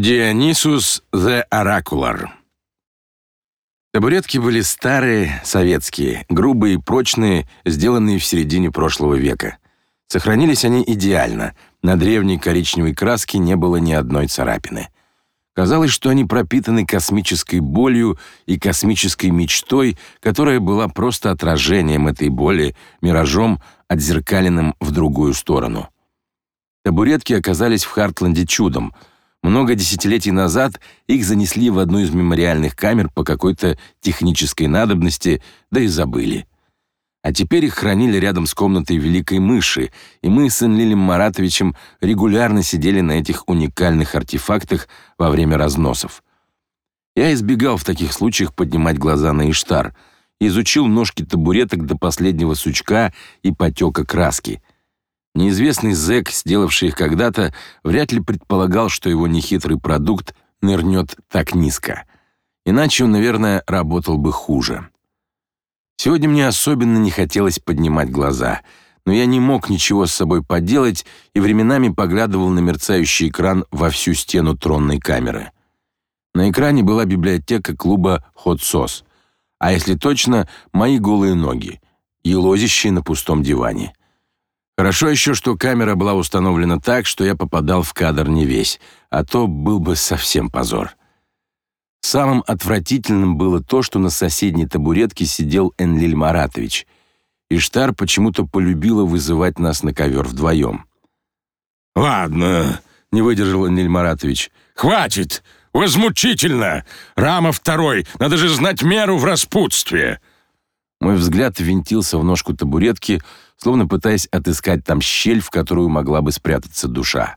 Дионисус the Oracular. Табуретки были старые, советские, грубые прочные, сделанные в середине прошлого века. Сохранились они идеально. На древней коричневой краске не было ни одной царапины. Казалось, что они пропитаны космической болью и космической мечтой, которая была просто отражением этой боли, миражом, отзеркаленным в другую сторону. Табуретки оказались в Хартленде чудом — много десятилетий назад их занесли в одну из мемориальных камер по какой-то технической надобности, да и забыли. А теперь их хранили рядом с комнатой Великой Мыши, и мы с Энлилем Маратовичем регулярно сидели на этих уникальных артефактах во время разносов. Я избегал в таких случаях поднимать глаза на Иштар, изучил ножки табуреток до последнего сучка и потека краски — Неизвестный зэк, сделавший их когда-то, вряд ли предполагал, что его нехитрый продукт нырнет так низко. Иначе он, наверное, работал бы хуже. Сегодня мне особенно не хотелось поднимать глаза, но я не мог ничего с собой поделать и временами поглядывал на мерцающий экран во всю стену тронной камеры. На экране была библиотека клуба «Хот Сос», а если точно, мои голые ноги, елозящие на пустом диване. Хорошо еще, что камера была установлена так, что я попадал в кадр не весь, а то был бы совсем позор. Самым отвратительным было то, что на соседней табуретке сидел Энлиль Маратович. и Штар почему-то полюбила вызывать нас на ковер вдвоем. «Ладно», — не выдержал Энлиль Маратович. «Хватит! Возмутительно! Рама второй! Надо же знать меру в распутстве!» Мой взгляд ввинтился в ножку табуретки, словно пытаясь отыскать там щель, в которую могла бы спрятаться душа.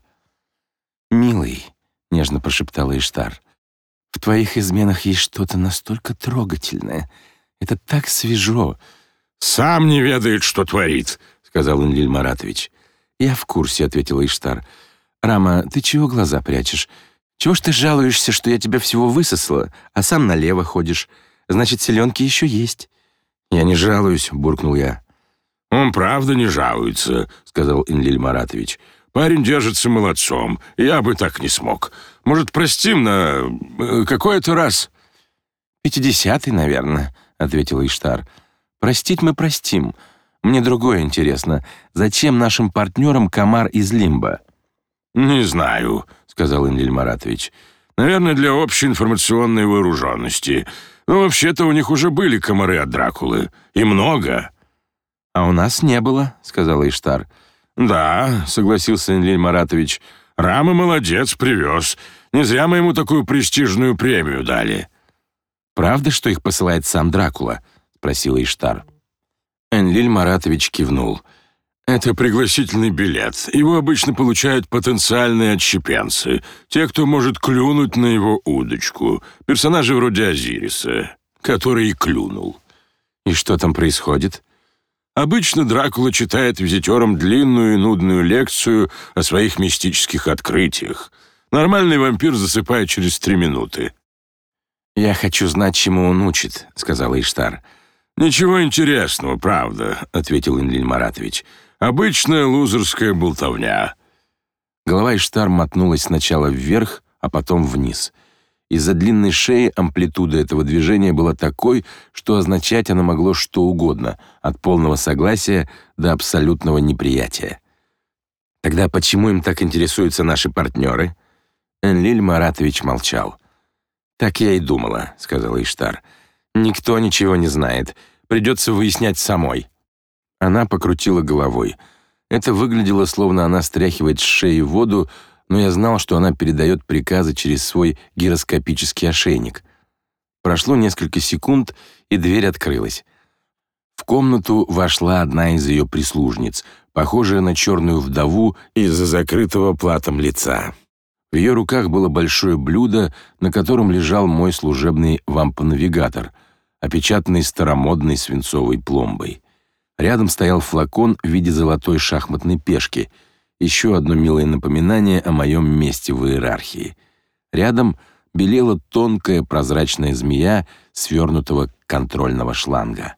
«Милый», — нежно прошептала Иштар, — «в твоих изменах есть что-то настолько трогательное. Это так свежо». «Сам не ведает, что творит», — сказал Энлиль Маратович. «Я в курсе», — ответила Иштар. «Рама, ты чего глаза прячешь? Чего ж ты жалуешься, что я тебя всего высосала, а сам налево ходишь? Значит, селенки еще есть». «Я не жалуюсь», — буркнул я. «Он правда не жалуется», — сказал Инлиль Маратович. «Парень держится молодцом. Я бы так не смог. Может, простим на э, какой-то раз?» «Пятидесятый, наверное», — ответил Иштар. «Простить мы простим. Мне другое интересно. Зачем нашим партнерам комар из Лимба?» «Не знаю», — сказал Инлиль Маратович. «Наверное, для общей информационной вооруженности. Но вообще-то у них уже были комары от Дракулы. И много». «А у нас не было», — сказала Иштар. «Да», — согласился Энлиль Маратович. «Рама молодец, привез. Не зря мы ему такую престижную премию дали». «Правда, что их посылает сам Дракула?» — спросила Иштар. Энлиль Маратович кивнул. «Это пригласительный билет. Его обычно получают потенциальные отщепенцы, те, кто может клюнуть на его удочку, персонажи вроде Азириса, который и клюнул». «И что там происходит?» Обычно Дракула читает визитерам длинную и нудную лекцию о своих мистических открытиях. Нормальный вампир засыпает через три минуты. «Я хочу знать, чему он учит», — сказала Иштар. «Ничего интересного, правда», — ответил Инлиль Маратович. Обычная лузерская болтовня». Голова Иштар мотнулась сначала вверх, а потом вниз. Из-за длинной шеи амплитуда этого движения была такой, что означать оно могло что угодно, от полного согласия до абсолютного неприятия. Тогда почему им так интересуются наши партнеры? Энлиль Маратович молчал. «Так я и думала», — сказала Иштар. «Никто ничего не знает. Придется выяснять самой». Она покрутила головой. Это выглядело, словно она стряхивает с шеи воду, но я знал, что она передает приказы через свой гироскопический ошейник. Прошло несколько секунд, и дверь открылась. В комнату вошла одна из ее прислужниц, похожая на черную вдову из-за закрытого платом лица. В ее руках было большое блюдо, на котором лежал мой служебный вампонавигатор, опечатанный старомодной свинцовой пломбой. Рядом стоял флакон в виде золотой шахматной пешки, еще одно милое напоминание о моем месте в иерархии. Рядом белела тонкая прозрачная змея свернутого контрольного шланга.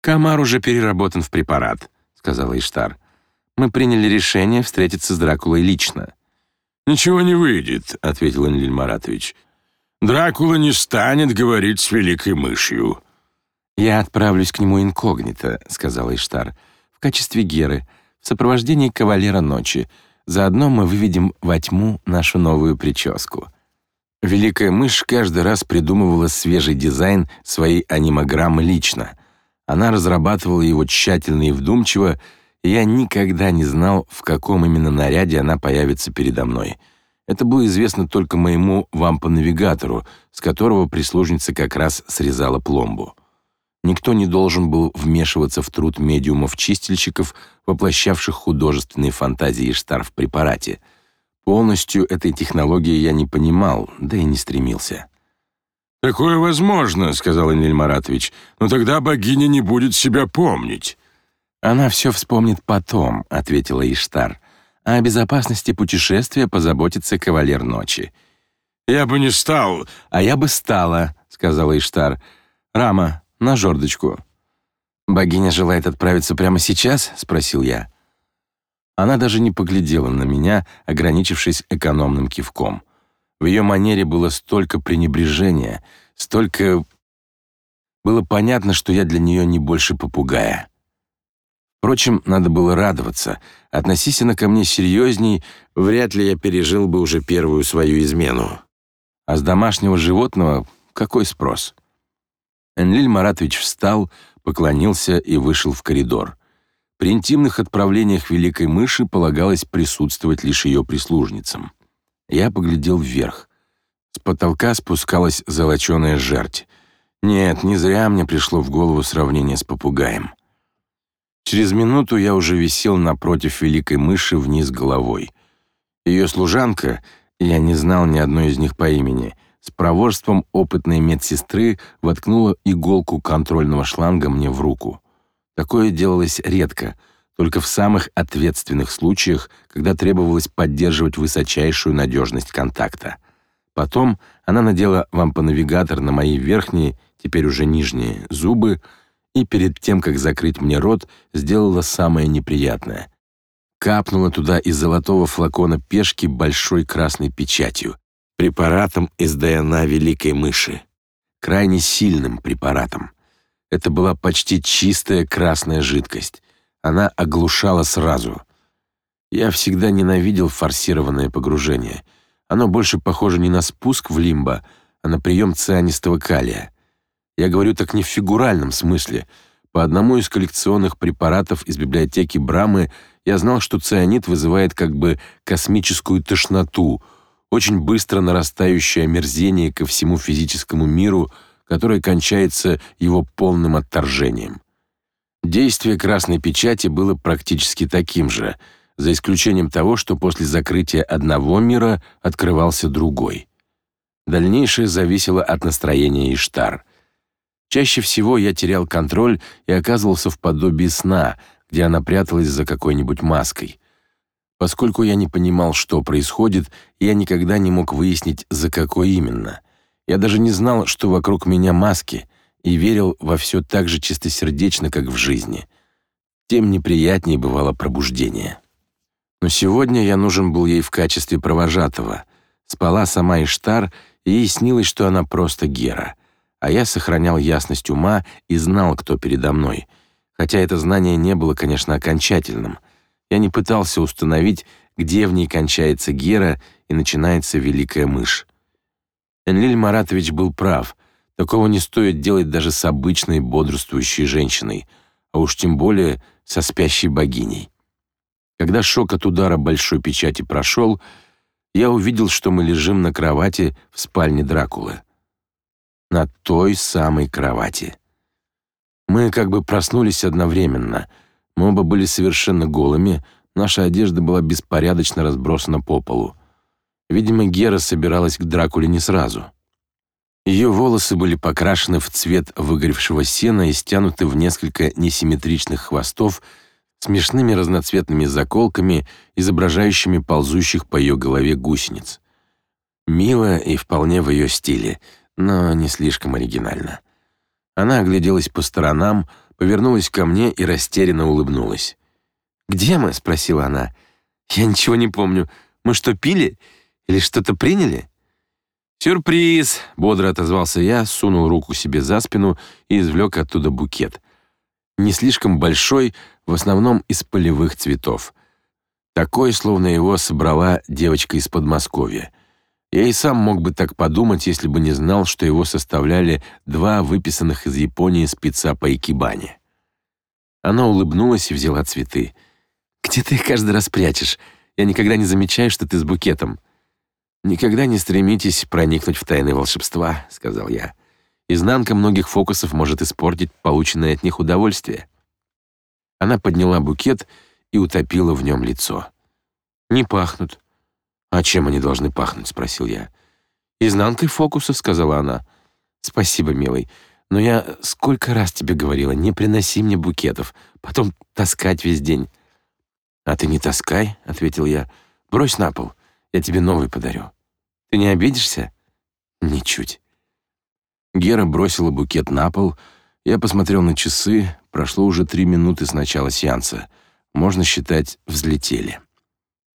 «Комар уже переработан в препарат», — сказала Иштар. «Мы приняли решение встретиться с Дракулой лично». «Ничего не выйдет», — ответил Энлиль Маратович. «Дракула не станет говорить с великой мышью». «Я отправлюсь к нему инкогнито», — сказала Иштар, — «в качестве Геры, в сопровождении кавалера ночи. Заодно мы выведем во тьму нашу новую прическу». Великая мышь каждый раз придумывала свежий дизайн своей анимограммы лично. Она разрабатывала его тщательно и вдумчиво, и я никогда не знал, в каком именно наряде она появится передо мной. Это было известно только моему вампо-навигатору, с которого прислужница как раз срезала пломбу. Никто не должен был вмешиваться в труд медиумов-чистильщиков, воплощавших художественные фантазии Иштар в препарате. Полностью этой технологии я не понимал, да и не стремился. «Такое возможно», — сказал Эниль Маратович, «но тогда богиня не будет себя помнить». «Она все вспомнит потом», — ответила Иштар. «А о безопасности путешествия позаботится кавалер ночи». «Я бы не стал...» «А я бы стала», — сказала Иштар. «Рама, на жердочку». «Богиня желает отправиться прямо сейчас?» — спросил я. Она даже не поглядела на меня, ограничившись экономным кивком. В ее манере было столько пренебрежения, столько... Было понятно, что я для нее не больше попугая. Впрочем, надо было радоваться. Относись она ко мне серьезней, вряд ли я пережил бы уже первую свою измену. А с домашнего животного какой спрос? Энлиль Маратович встал, поклонился и вышел в коридор. При интимных отправлениях великой мыши полагалось присутствовать лишь ее прислужницам. Я поглядел вверх. С потолка спускалась золоченая жерть. Нет, не зря мне пришло в голову сравнение с попугаем. Через минуту я уже висел напротив великой мыши вниз головой. Ее служанка, я не знал ни одной из них по имени, с проворством опытной медсестры воткнула иголку контрольного шланга мне в руку. Такое делалось редко — только в самых ответственных случаях, когда требовалось поддерживать высочайшую надежность контакта. Потом она надела вампонавигатор на мои верхние, теперь уже нижние, зубы и перед тем, как закрыть мне рот, сделала самое неприятное. Капнула туда из золотого флакона пешки большой красной печатью, препаратом из ДНА великой мыши. Крайне сильным препаратом. Это была почти чистая красная жидкость. Она оглушала сразу. Я всегда ненавидел форсированное погружение. Оно больше похоже не на спуск в лимбо, а на прием цианистого калия. Я говорю так не в фигуральном смысле. По одному из коллекционных препаратов из библиотеки Брамы я знал, что цианид вызывает как бы космическую тошноту, очень быстро нарастающее омерзение ко всему физическому миру, которое кончается его полным отторжением. Действие красной печати было практически таким же, за исключением того, что после закрытия одного мира открывался другой. Дальнейшее зависело от настроения Иштар. Чаще всего я терял контроль и оказывался в подобии сна, где она пряталась за какой-нибудь маской. Поскольку я не понимал, что происходит, я никогда не мог выяснить, за какой именно. Я даже не знал, что вокруг меня маски — и верил во все так же чистосердечно, как в жизни. Тем неприятнее бывало пробуждение. Но сегодня я нужен был ей в качестве провожатого. Спала сама Иштар, и ей снилось, что она просто Гера. А я сохранял ясность ума и знал, кто передо мной. Хотя это знание не было, конечно, окончательным. Я не пытался установить, где в ней кончается Гера и начинается Великая Мышь. Энлиль Маратович был прав. Такого не стоит делать даже с обычной бодрствующей женщиной, а уж тем более со спящей богиней. Когда шок от удара большой печати прошел, я увидел, что мы лежим на кровати в спальне Дракулы. На той самой кровати. Мы как бы проснулись одновременно. Мы оба были совершенно голыми, наша одежда была беспорядочно разбросана по полу. Видимо, Гера собиралась к Дракуле не сразу. Ее волосы были покрашены в цвет выгоревшего сена и стянуты в несколько несимметричных хвостов смешными разноцветными заколками, изображающими ползущих по ее голове гусениц. Мило и вполне в ее стиле, но не слишком оригинально. Она огляделась по сторонам, повернулась ко мне и растерянно улыбнулась. «Где мы?» — спросила она. «Я ничего не помню. Мы что, пили? Или что-то приняли?» «Сюрприз!» — бодро отозвался я, сунул руку себе за спину и извлек оттуда букет. Не слишком большой, в основном из полевых цветов. Такой, словно его собрала девочка из Подмосковья. Я и сам мог бы так подумать, если бы не знал, что его составляли два выписанных из Японии спеца по икебане. Она улыбнулась и взяла цветы. «Где ты их каждый раз прячешь? Я никогда не замечаю, что ты с букетом». «Никогда не стремитесь проникнуть в тайны волшебства», — сказал я. «Изнанка многих фокусов может испортить полученное от них удовольствие». Она подняла букет и утопила в нем лицо. «Не пахнут». «А чем они должны пахнуть?» — спросил я. «Изнанкой фокуса», — сказала она. «Спасибо, милый. Но я сколько раз тебе говорила, не приноси мне букетов, потом таскать весь день». «А ты не таскай», — ответил я. «Брось на пол, я тебе новый подарю. Ты не обидишься?» «Ничуть». Гера бросила букет на пол. Я посмотрел на часы. Прошло уже три минуты с начала сеанса. Можно считать, взлетели.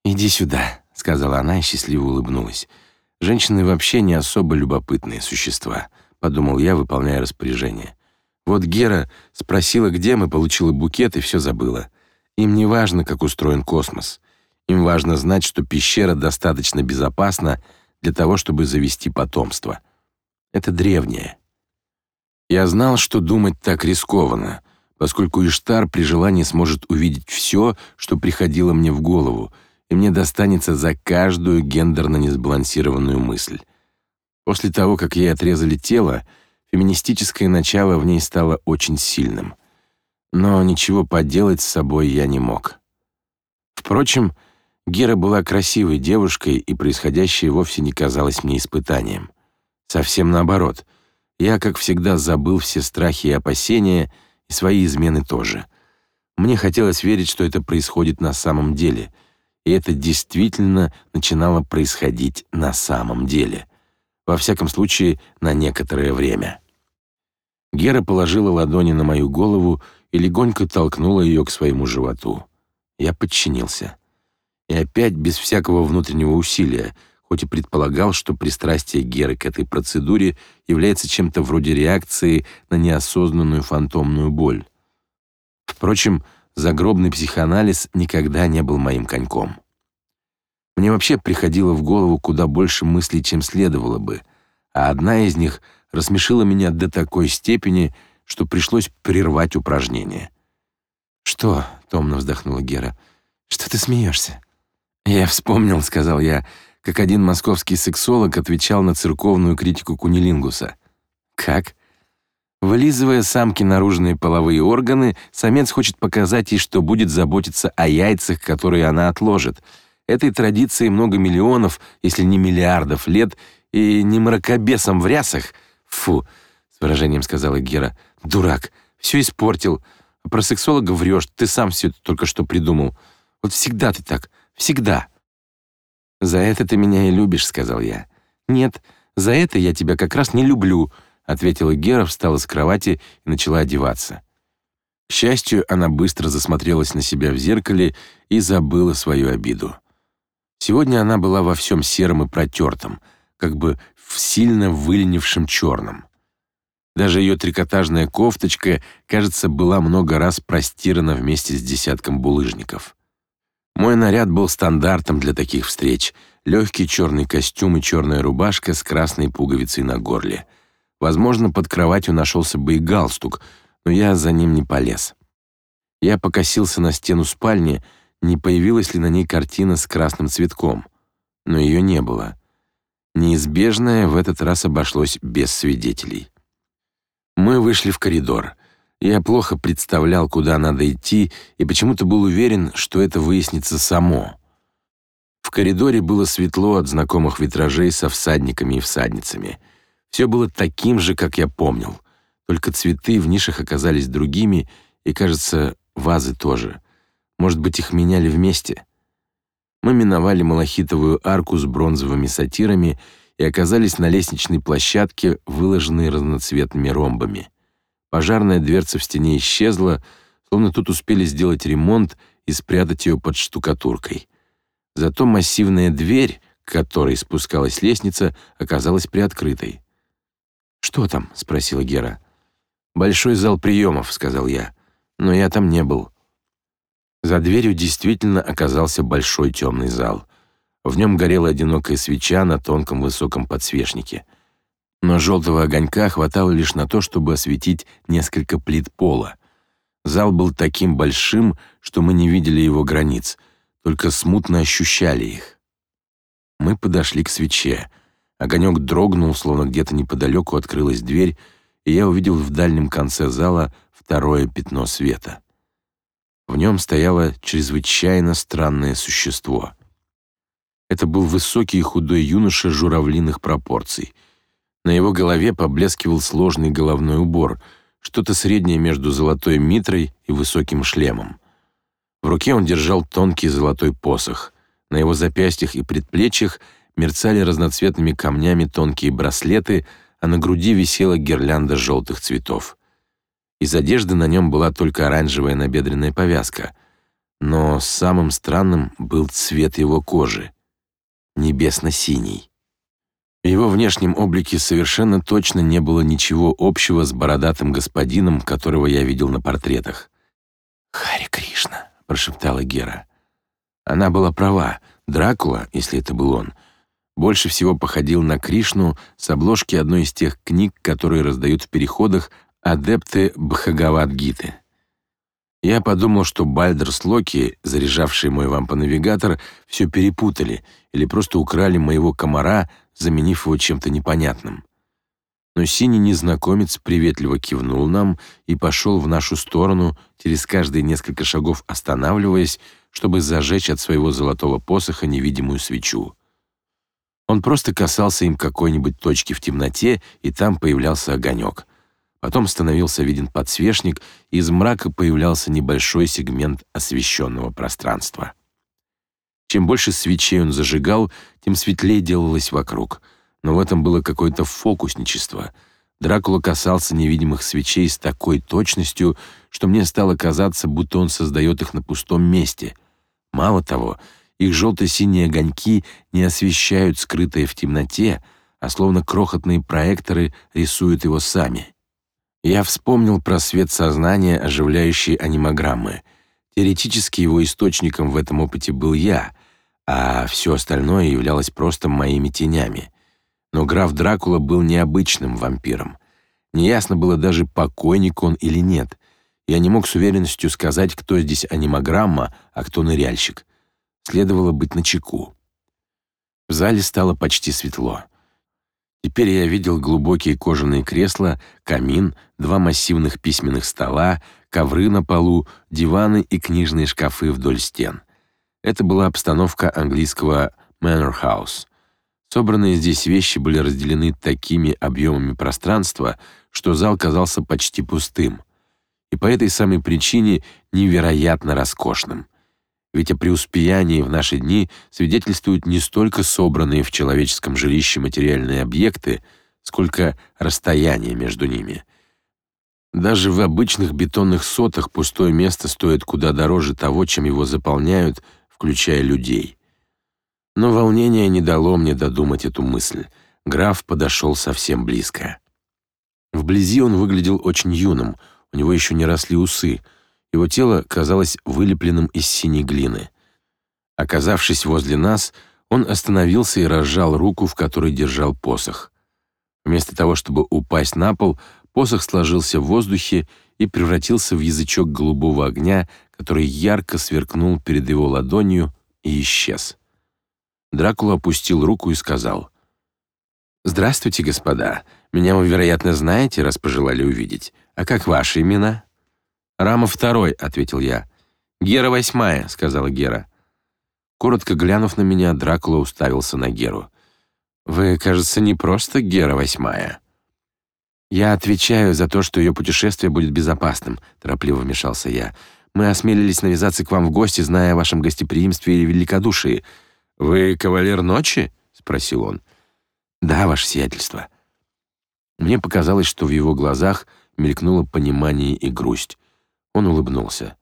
«Иди сюда», — сказала она и счастливо улыбнулась. «Женщины вообще не особо любопытные существа», — подумал я, выполняя распоряжение. Вот Гера спросила, где мы, получила букет и все забыла. Им не важно, как устроен космос. Им важно знать, что пещера достаточно безопасна для того, чтобы завести потомство. Это древнее. Я знал, что думать так рискованно, поскольку Иштар при желании сможет увидеть все, что приходило мне в голову — и мне достанется за каждую гендерно несбалансированную мысль. После того, как ей отрезали тело, феминистическое начало в ней стало очень сильным. Но ничего поделать с собой я не мог. Впрочем, Гера была красивой девушкой, и происходящее вовсе не казалось мне испытанием. Совсем наоборот. Я, как всегда, забыл все страхи и опасения, и свои измены тоже. Мне хотелось верить, что это происходит на самом деле — и это действительно начинало происходить на самом деле. Во всяком случае, на некоторое время. Гера положила ладони на мою голову и легонько толкнула ее к своему животу. Я подчинился. И опять без всякого внутреннего усилия, хоть и предполагал, что пристрастие Геры к этой процедуре является чем-то вроде реакции на неосознанную фантомную боль. Впрочем, загробный психоанализ никогда не был моим коньком. Мне вообще приходило в голову куда больше мыслей, чем следовало бы, а одна из них рассмешила меня до такой степени, что пришлось прервать упражнение. «Что?» — томно вздохнула Гера. «Что ты смеешься?» «Я вспомнил», — сказал я, как один московский сексолог отвечал на церковную критику кунилингуса. «Как?» Вылизывая самки наружные половые органы, самец хочет показать ей, что будет заботиться о яйцах, которые она отложит. Этой традиции много миллионов, если не миллиардов лет, и не мракобесом в рясах. Фу, с выражением сказала Гера. Дурак, все испортил. Про сексолога врешь, ты сам все это только что придумал. Вот всегда ты так, всегда. За это ты меня и любишь, сказал я. Нет, за это я тебя как раз не люблю, ответила Гера, встала с кровати и начала одеваться. К счастью, она быстро засмотрелась на себя в зеркале и забыла свою обиду. Сегодня она была во всем сером и протертом, как бы в сильно выленившем черном. Даже ее трикотажная кофточка, кажется, была много раз простирана вместе с десятком булыжников. Мой наряд был стандартом для таких встреч. Легкий черный костюм и черная рубашка с красной пуговицей на горле. Возможно, под кроватью нашелся бы и галстук, но я за ним не полез. Я покосился на стену спальни, не появилась ли на ней картина с красным цветком, но ее не было. Неизбежное в этот раз обошлось без свидетелей. Мы вышли в коридор. Я плохо представлял, куда надо идти, и почему-то был уверен, что это выяснится само. В коридоре было светло от знакомых витражей со всадниками и всадницами. Все было таким же, как я помнил. Только цветы в нишах оказались другими, и, кажется, вазы тоже. Может быть, их меняли вместе? Мы миновали малахитовую арку с бронзовыми сатирами и оказались на лестничной площадке, выложенной разноцветными ромбами. Пожарная дверца в стене исчезла, словно тут успели сделать ремонт и спрятать ее под штукатуркой. Зато массивная дверь, к которой спускалась лестница, оказалась приоткрытой. «Что там?» — спросила Гера. «Большой зал приемов», — сказал я. «Но я там не был». За дверью действительно оказался большой темный зал. В нем горела одинокая свеча на тонком высоком подсвечнике. Но желтого огонька хватало лишь на то, чтобы осветить несколько плит пола. Зал был таким большим, что мы не видели его границ, только смутно ощущали их. Мы подошли к свече. Огонек дрогнул, словно где-то неподалеку открылась дверь, и я увидел в дальнем конце зала второе пятно света. В нем стояло чрезвычайно странное существо. Это был высокий и худой юноша журавлиных пропорций. На его голове поблескивал сложный головной убор, что-то среднее между золотой митрой и высоким шлемом. В руке он держал тонкий золотой посох. На его запястьях и предплечьях мерцали разноцветными камнями тонкие браслеты, а на груди висела гирлянда желтых цветов. Из одежды на нем была только оранжевая набедренная повязка, но самым странным был цвет его кожи — небесно-синий. В его внешнем облике совершенно точно не было ничего общего с бородатым господином, которого я видел на портретах. «Хари Кришна», — прошептала Гера. Она была права. Дракула, если это был он, больше всего походил на Кришну с обложки одной из тех книг, которые раздают в переходах адепты Бхагавад-гиты. Я подумал, что Бальдер с Локи, заряжавшие мой вампонавигатор, все перепутали или просто украли моего комара, заменив его чем-то непонятным. Но синий незнакомец приветливо кивнул нам и пошел в нашу сторону, через каждые несколько шагов останавливаясь, чтобы зажечь от своего золотого посоха невидимую свечу. Он просто касался им какой-нибудь точки в темноте, и там появлялся огонек — Потом становился виден подсвечник, и из мрака появлялся небольшой сегмент освещенного пространства. Чем больше свечей он зажигал, тем светлее делалось вокруг. Но в этом было какое-то фокусничество. Дракула касался невидимых свечей с такой точностью, что мне стало казаться, будто он создает их на пустом месте. Мало того, их желто-синие огоньки не освещают скрытое в темноте, а словно крохотные проекторы рисуют его сами. Я вспомнил про свет сознания, оживляющий анимограммы. Теоретически его источником в этом опыте был я, а все остальное являлось просто моими тенями. Но граф Дракула был необычным вампиром. Неясно было даже, покойник он или нет. Я не мог с уверенностью сказать, кто здесь анимограмма, а кто ныряльщик. Следовало быть начеку. В зале стало почти светло. Теперь я видел глубокие кожаные кресла, камин, два массивных письменных стола, ковры на полу, диваны и книжные шкафы вдоль стен. Это была обстановка английского manor house. Собранные здесь вещи были разделены такими объемами пространства, что зал казался почти пустым. И по этой самой причине невероятно роскошным ведь о преуспеянии в наши дни свидетельствуют не столько собранные в человеческом жилище материальные объекты, сколько расстояние между ними. Даже в обычных бетонных сотах пустое место стоит куда дороже того, чем его заполняют, включая людей. Но волнение не дало мне додумать эту мысль. Граф подошел совсем близко. Вблизи он выглядел очень юным, у него еще не росли усы — его тело казалось вылепленным из синей глины. Оказавшись возле нас, он остановился и разжал руку, в которой держал посох. Вместо того, чтобы упасть на пол, посох сложился в воздухе и превратился в язычок голубого огня, который ярко сверкнул перед его ладонью и исчез. Дракула опустил руку и сказал: "Здравствуйте, господа. Меня вы, вероятно, знаете, раз пожелали увидеть. А как ваши имена?" «Рама второй», — ответил я. «Гера восьмая», — сказала Гера. Коротко глянув на меня, Дракула уставился на Геру. «Вы, кажется, не просто Гера восьмая». «Я отвечаю за то, что ее путешествие будет безопасным», — торопливо вмешался я. «Мы осмелились навязаться к вам в гости, зная о вашем гостеприимстве и великодушии». «Вы кавалер ночи?» — спросил он. «Да, ваше сиятельство». Мне показалось, что в его глазах мелькнуло понимание и грусть. Он улыбнулся.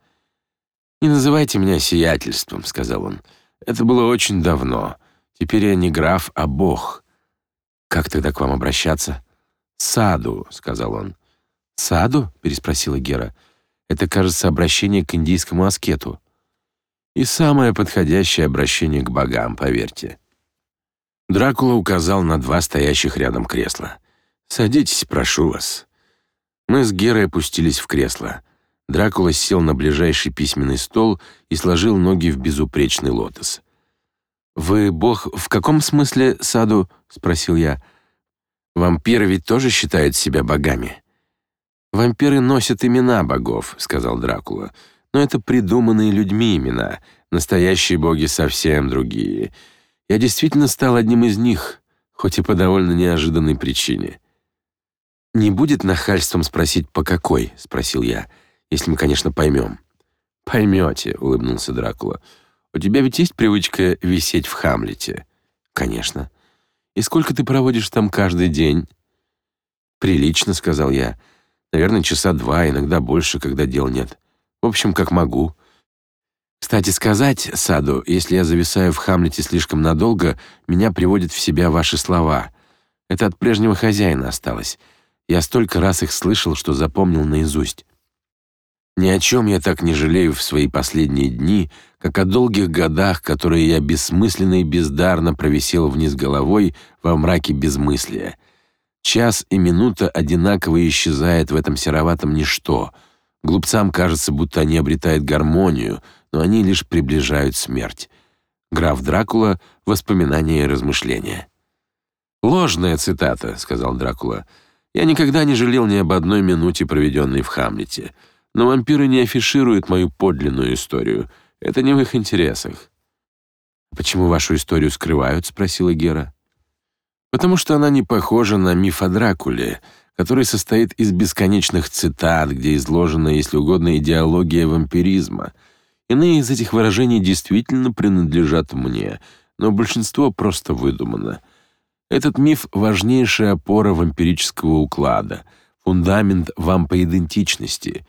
«Не называйте меня сиятельством», — сказал он. «Это было очень давно. Теперь я не граф, а бог. Как тогда к вам обращаться? Саду, сказал он. Саду? переспросила Гера. Это, кажется, обращение к индийскому аскету. И самое подходящее обращение к богам, поверьте. Дракула указал на два стоящих рядом кресла. «Садитесь, прошу вас». Мы с Герой опустились в кресло. Дракула сел на ближайший письменный стол и сложил ноги в безупречный лотос. «Вы бог в каком смысле, Саду?» — спросил я. «Вампиры ведь тоже считают себя богами». «Вампиры носят имена богов», — сказал Дракула. «Но это придуманные людьми имена. Настоящие боги совсем другие. Я действительно стал одним из них, хоть и по довольно неожиданной причине». «Не будет нахальством спросить, по какой?» — спросил я. «Если мы, конечно, поймем». «Поймете», — улыбнулся Дракула. «У тебя ведь есть привычка висеть в Хамлете?» «Конечно». «И сколько ты проводишь там каждый день?» «Прилично», — сказал я. «Наверное, часа два, иногда больше, когда дел нет. В общем, как могу». Кстати сказать, Саду, если я зависаю в Хамлете слишком надолго, меня приводят в себя ваши слова. Это от прежнего хозяина осталось. Я столько раз их слышал, что запомнил наизусть. Ни о чем я так не жалею в свои последние дни, как о долгих годах, которые я бессмысленно и бездарно провисел вниз головой во мраке безмыслия. Час и минута одинаково исчезает в этом сероватом ничто. Глупцам кажется, будто они обретают гармонию, но они лишь приближают смерть. Граф Дракула. Воспоминания и размышления. «Ложная цитата», — сказал Дракула. Я никогда не жалел ни об одной минуте, проведенной в Хамлете. Но вампиры не афишируют мою подлинную историю. Это не в их интересах. «Почему вашу историю скрывают?» — спросила Гера. «Потому что она не похожа на миф о Дракуле, который состоит из бесконечных цитат, где изложена, если угодно, идеология вампиризма. Иные из этих выражений действительно принадлежат мне, но большинство просто выдумано». Этот миф — важнейшая опора вампирического уклада, фундамент вампоидентичности.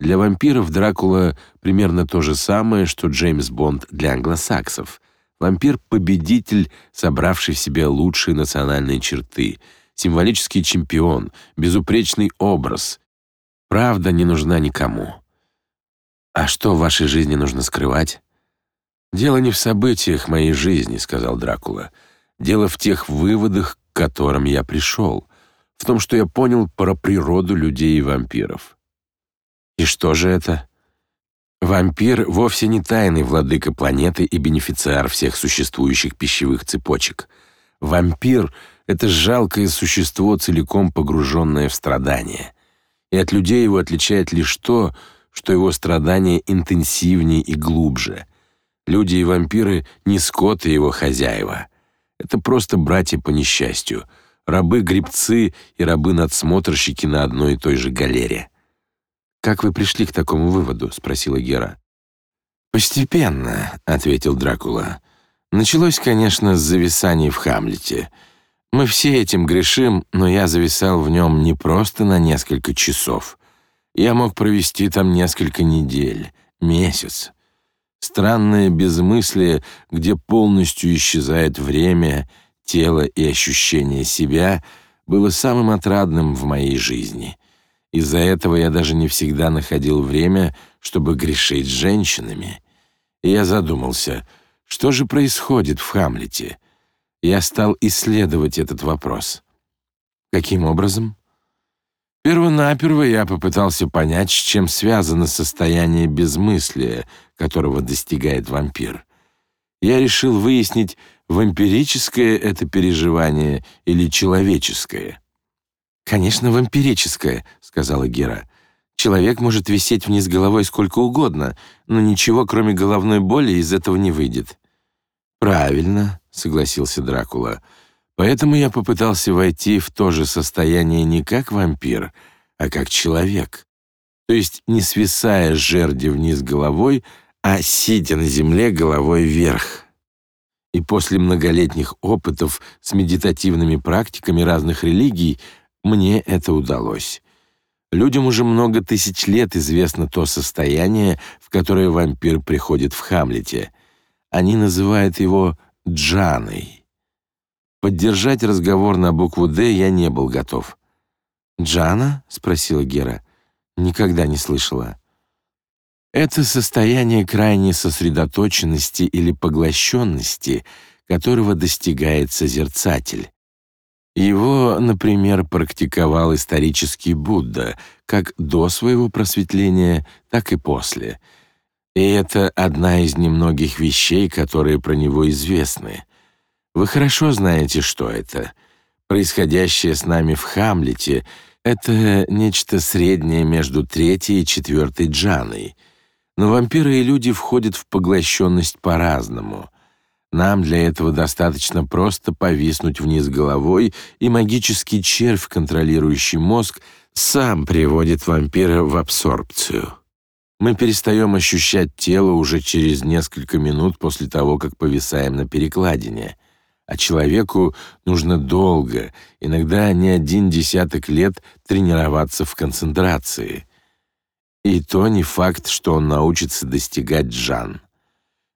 Для вампиров Дракула примерно то же самое, что Джеймс Бонд для англосаксов. Вампир-победитель, собравший в себе лучшие национальные черты, символический чемпион, безупречный образ. Правда не нужна никому. А что в вашей жизни нужно скрывать? Дело не в событиях моей жизни, сказал Дракула. Дело в тех выводах, к которым я пришел, в том, что я понял про природу людей и вампиров. И что же это? Вампир вовсе не тайный владыка планеты и бенефициар всех существующих пищевых цепочек. Вампир — это жалкое существо, целиком погруженное в страдания. И от людей его отличает лишь то, что его страдания интенсивнее и глубже. Люди и вампиры — не скот и его хозяева — это просто братья по несчастью, рабы-гребцы и рабы-надсмотрщики на одной и той же галере. «Как вы пришли к такому выводу?» — спросила Гера. «Постепенно», — ответил Дракула. «Началось, конечно, с зависаний в Хамлете. Мы все этим грешим, но я зависал в нем не просто на несколько часов. Я мог провести там несколько недель, месяц. Странное безмыслие, где полностью исчезает время, тело и ощущение себя, было самым отрадным в моей жизни. Из-за этого я даже не всегда находил время, чтобы грешить с женщинами. И я задумался, что же происходит в Хамлете? Я стал исследовать этот вопрос. Каким образом? Первонаперво я попытался понять, с чем связано состояние безмыслия, которого достигает вампир. Я решил выяснить, вампирическое это переживание или человеческое. «Конечно, вампирическое», — сказала Гера. «Человек может висеть вниз головой сколько угодно, но ничего, кроме головной боли, из этого не выйдет». «Правильно», — согласился Дракула. Поэтому я попытался войти в то же состояние не как вампир, а как человек. То есть не свисая с жерди вниз головой, а сидя на земле головой вверх. И после многолетних опытов с медитативными практиками разных религий мне это удалось. Людям уже много тысяч лет известно то состояние, в которое вампир приходит в Хамлете. Они называют его джаной. Поддержать разговор на букву «Д» я не был готов. «Джана?» — спросила Гера. «Никогда не слышала». Это состояние крайней сосредоточенности или поглощенности, которого достигает созерцатель. Его, например, практиковал исторический Будда как до своего просветления, так и после. И это одна из немногих вещей, которые про него известны. Вы хорошо знаете, что это. Происходящее с нами в Хамлете — это нечто среднее между третьей и четвертой джаной. Но вампиры и люди входят в поглощенность по-разному. Нам для этого достаточно просто повиснуть вниз головой, и магический червь, контролирующий мозг, сам приводит вампира в абсорбцию. Мы перестаем ощущать тело уже через несколько минут после того, как повисаем на перекладине. А человеку нужно долго, иногда не один десяток лет тренироваться в концентрации. И то не факт, что он научится достигать джан.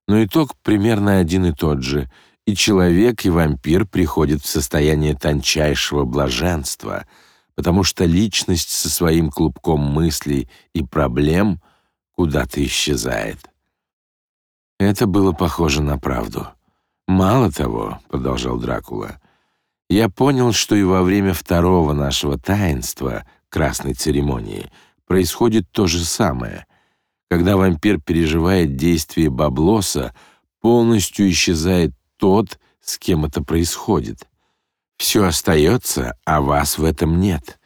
Но итог примерно один и тот же. И человек, и вампир приходят в состояние тончайшего блаженства, потому что личность со своим клубком мыслей и проблем куда-то исчезает. Это было похоже на правду. Мало того, продолжал Дракула, я понял, что и во время второго нашего таинства, красной церемонии, происходит то же самое. Когда вампир переживает действие баблоса, полностью исчезает тот, с кем это происходит. Все остается, а вас в этом нет.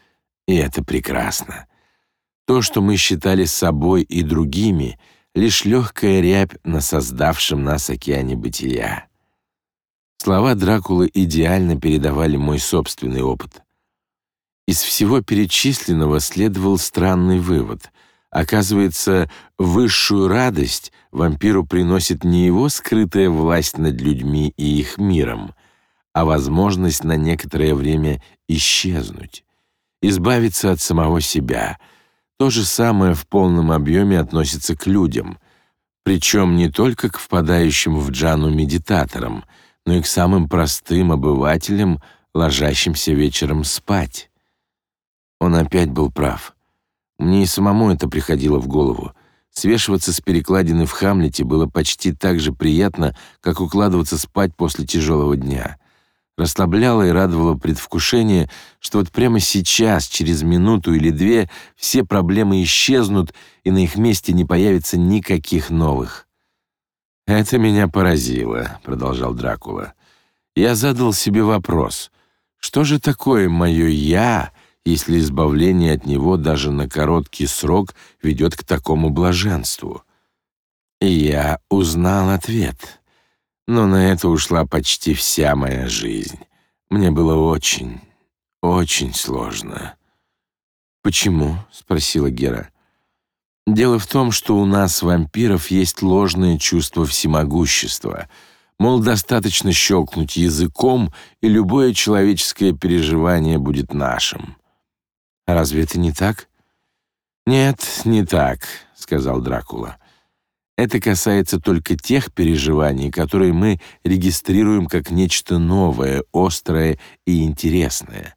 И это прекрасно. То, что мы считали собой и другими, лишь легкая рябь на создавшем нас океане бытия. Слова Дракулы идеально передавали мой собственный опыт. Из всего перечисленного следовал странный вывод. Оказывается, высшую радость вампиру приносит не его скрытая власть над людьми и их миром, а возможность на некоторое время исчезнуть, избавиться от самого себя. То же самое в полном объеме относится к людям, причем не только к впадающим в джану медитаторам, но и к самым простым обывателям, ложащимся вечером спать. Он опять был прав. Мне и самому это приходило в голову. Свешиваться с перекладины в Хамлете было почти так же приятно, как укладываться спать после тяжелого дня. Расслабляло и радовало предвкушение, что вот прямо сейчас, через минуту или две, все проблемы исчезнут, и на их месте не появится никаких новых. «Это меня поразило», — продолжал Дракула. «Я задал себе вопрос. Что же такое мое «я», если избавление от него даже на короткий срок ведет к такому блаженству? И я узнал ответ. Но на это ушла почти вся моя жизнь. Мне было очень, очень сложно. «Почему?» — спросила Гера. «Дело в том, что у нас, вампиров, есть ложное чувство всемогущества — Мол, достаточно щелкнуть языком, и любое человеческое переживание будет нашим. Разве это не так? Нет, не так, сказал Дракула. Это касается только тех переживаний, которые мы регистрируем как нечто новое, острое и интересное.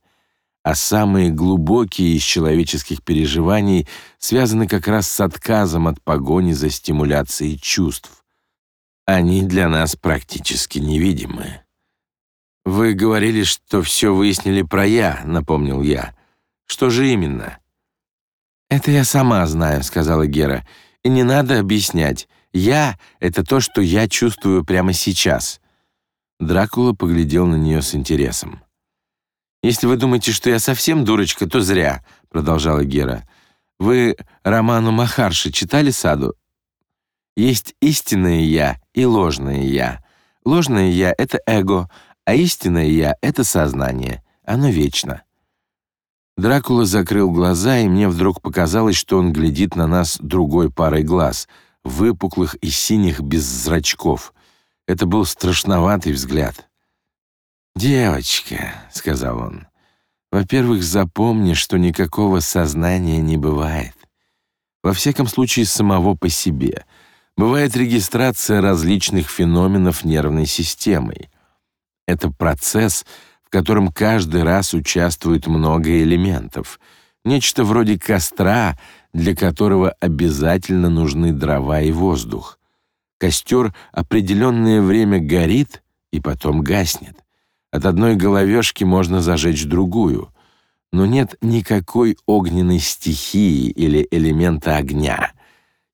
А самые глубокие из человеческих переживаний связаны как раз с отказом от погони за стимуляцией чувств. Они для нас практически невидимы. Вы говорили, что все выяснили про я, напомнил я. Что же именно? Это я сама знаю, сказала Гера. И не надо объяснять. Я это то, что я чувствую прямо сейчас. Дракула поглядел на нее с интересом. Если вы думаете, что я совсем дурочка, то зря, продолжала Гера. Вы роману Махарши читали Саду? Есть истинное я и ложное я. Ложное я это эго, а истинное я это сознание. Оно вечно. Дракула закрыл глаза, и мне вдруг показалось, что он глядит на нас другой парой глаз, выпуклых и синих без зрачков. Это был страшноватый взгляд. «Девочка», — сказал он, — «во-первых, запомни, что никакого сознания не бывает. Во всяком случае, самого по себе. Бывает регистрация различных феноменов нервной системой. Это процесс, котором каждый раз участвует много элементов. Нечто вроде костра, для которого обязательно нужны дрова и воздух. Костер определенное время горит и потом гаснет. От одной головешки можно зажечь другую, но нет никакой огненной стихии или элемента огня.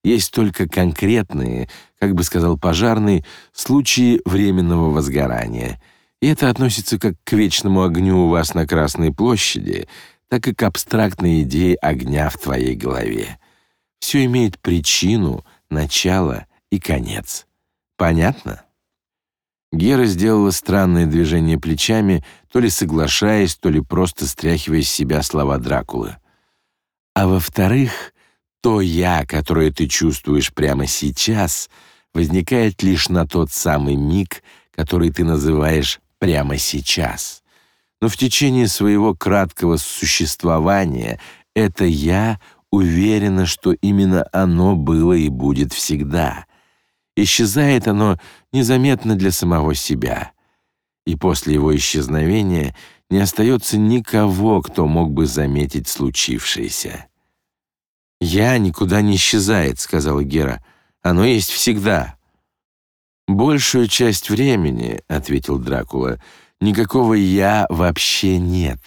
Есть только конкретные, как бы сказал пожарный, случаи временного возгорания. И это относится как к вечному огню у вас на Красной площади, так и к абстрактной идее огня в твоей голове. Все имеет причину, начало и конец. Понятно? Гера сделала странное движение плечами, то ли соглашаясь, то ли просто стряхивая с себя слова Дракулы. А во-вторых, то я, которое ты чувствуешь прямо сейчас, возникает лишь на тот самый миг, который ты называешь прямо сейчас. Но в течение своего краткого существования это я уверена, что именно оно было и будет всегда. Исчезает оно незаметно для самого себя. И после его исчезновения не остается никого, кто мог бы заметить случившееся. «Я никуда не исчезает», — сказала Гера. «Оно есть всегда». «Большую часть времени», — ответил Дракула, — «никакого «я» вообще нет.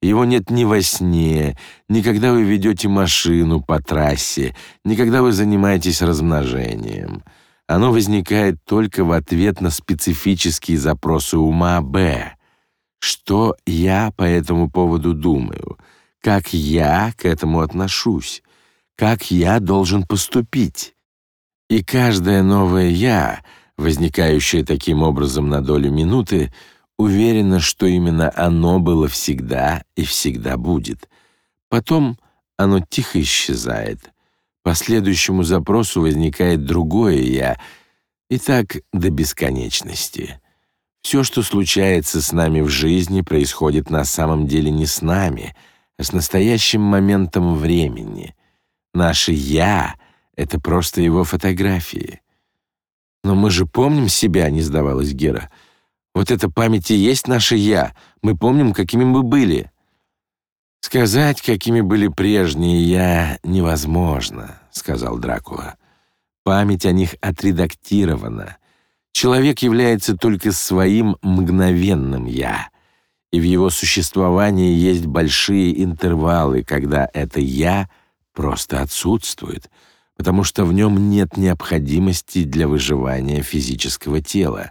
Его нет ни во сне, ни когда вы ведете машину по трассе, ни когда вы занимаетесь размножением». Оно возникает только в ответ на специфические запросы ума Б. Что я по этому поводу думаю? Как я к этому отношусь? Как я должен поступить? И каждое новое «я», возникающее таким образом на долю минуты, уверено, что именно оно было всегда и всегда будет. Потом оно тихо исчезает, по следующему запросу возникает другое «я», и так до бесконечности. Все, что случается с нами в жизни, происходит на самом деле не с нами, а с настоящим моментом времени. Наше «я» — это просто его фотографии. «Но мы же помним себя», — не сдавалась Гера. «Вот эта память и есть наше «я». Мы помним, какими мы были». «Сказать, какими были прежние я, невозможно», — сказал Дракула. «Память о них отредактирована. Человек является только своим мгновенным «я», и в его существовании есть большие интервалы, когда это «я» просто отсутствует, потому что в нем нет необходимости для выживания физического тела.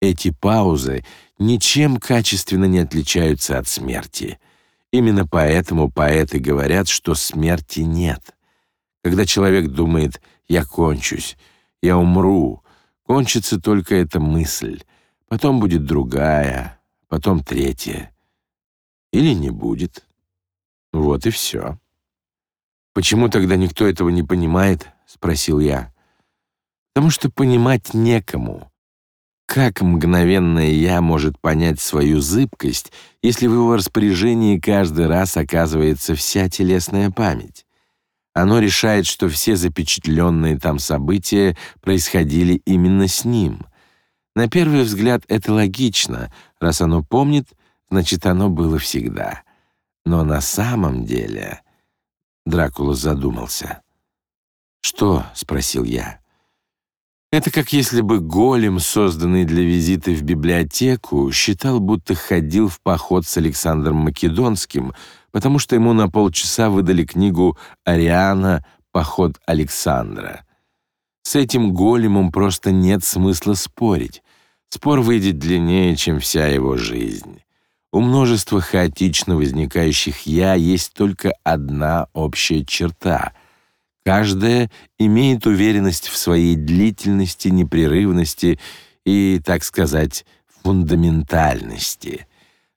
Эти паузы ничем качественно не отличаются от смерти — Именно поэтому поэты говорят, что смерти нет. Когда человек думает «я кончусь», «я умру», кончится только эта мысль, потом будет другая, потом третья. Или не будет. Вот и все. «Почему тогда никто этого не понимает?» — спросил я. «Потому что понимать некому. Как мгновенное «я» может понять свою зыбкость, если в его распоряжении каждый раз оказывается вся телесная память? Оно решает, что все запечатленные там события происходили именно с ним. На первый взгляд это логично. Раз оно помнит, значит, оно было всегда. Но на самом деле... Дракула задумался. «Что?» — спросил я. Это как если бы голем, созданный для визита в библиотеку, считал, будто ходил в поход с Александром Македонским, потому что ему на полчаса выдали книгу Ариана «Поход Александра». С этим големом просто нет смысла спорить. Спор выйдет длиннее, чем вся его жизнь. У множества хаотично возникающих «я» есть только одна общая черта — Каждая имеет уверенность в своей длительности, непрерывности и, так сказать, фундаментальности.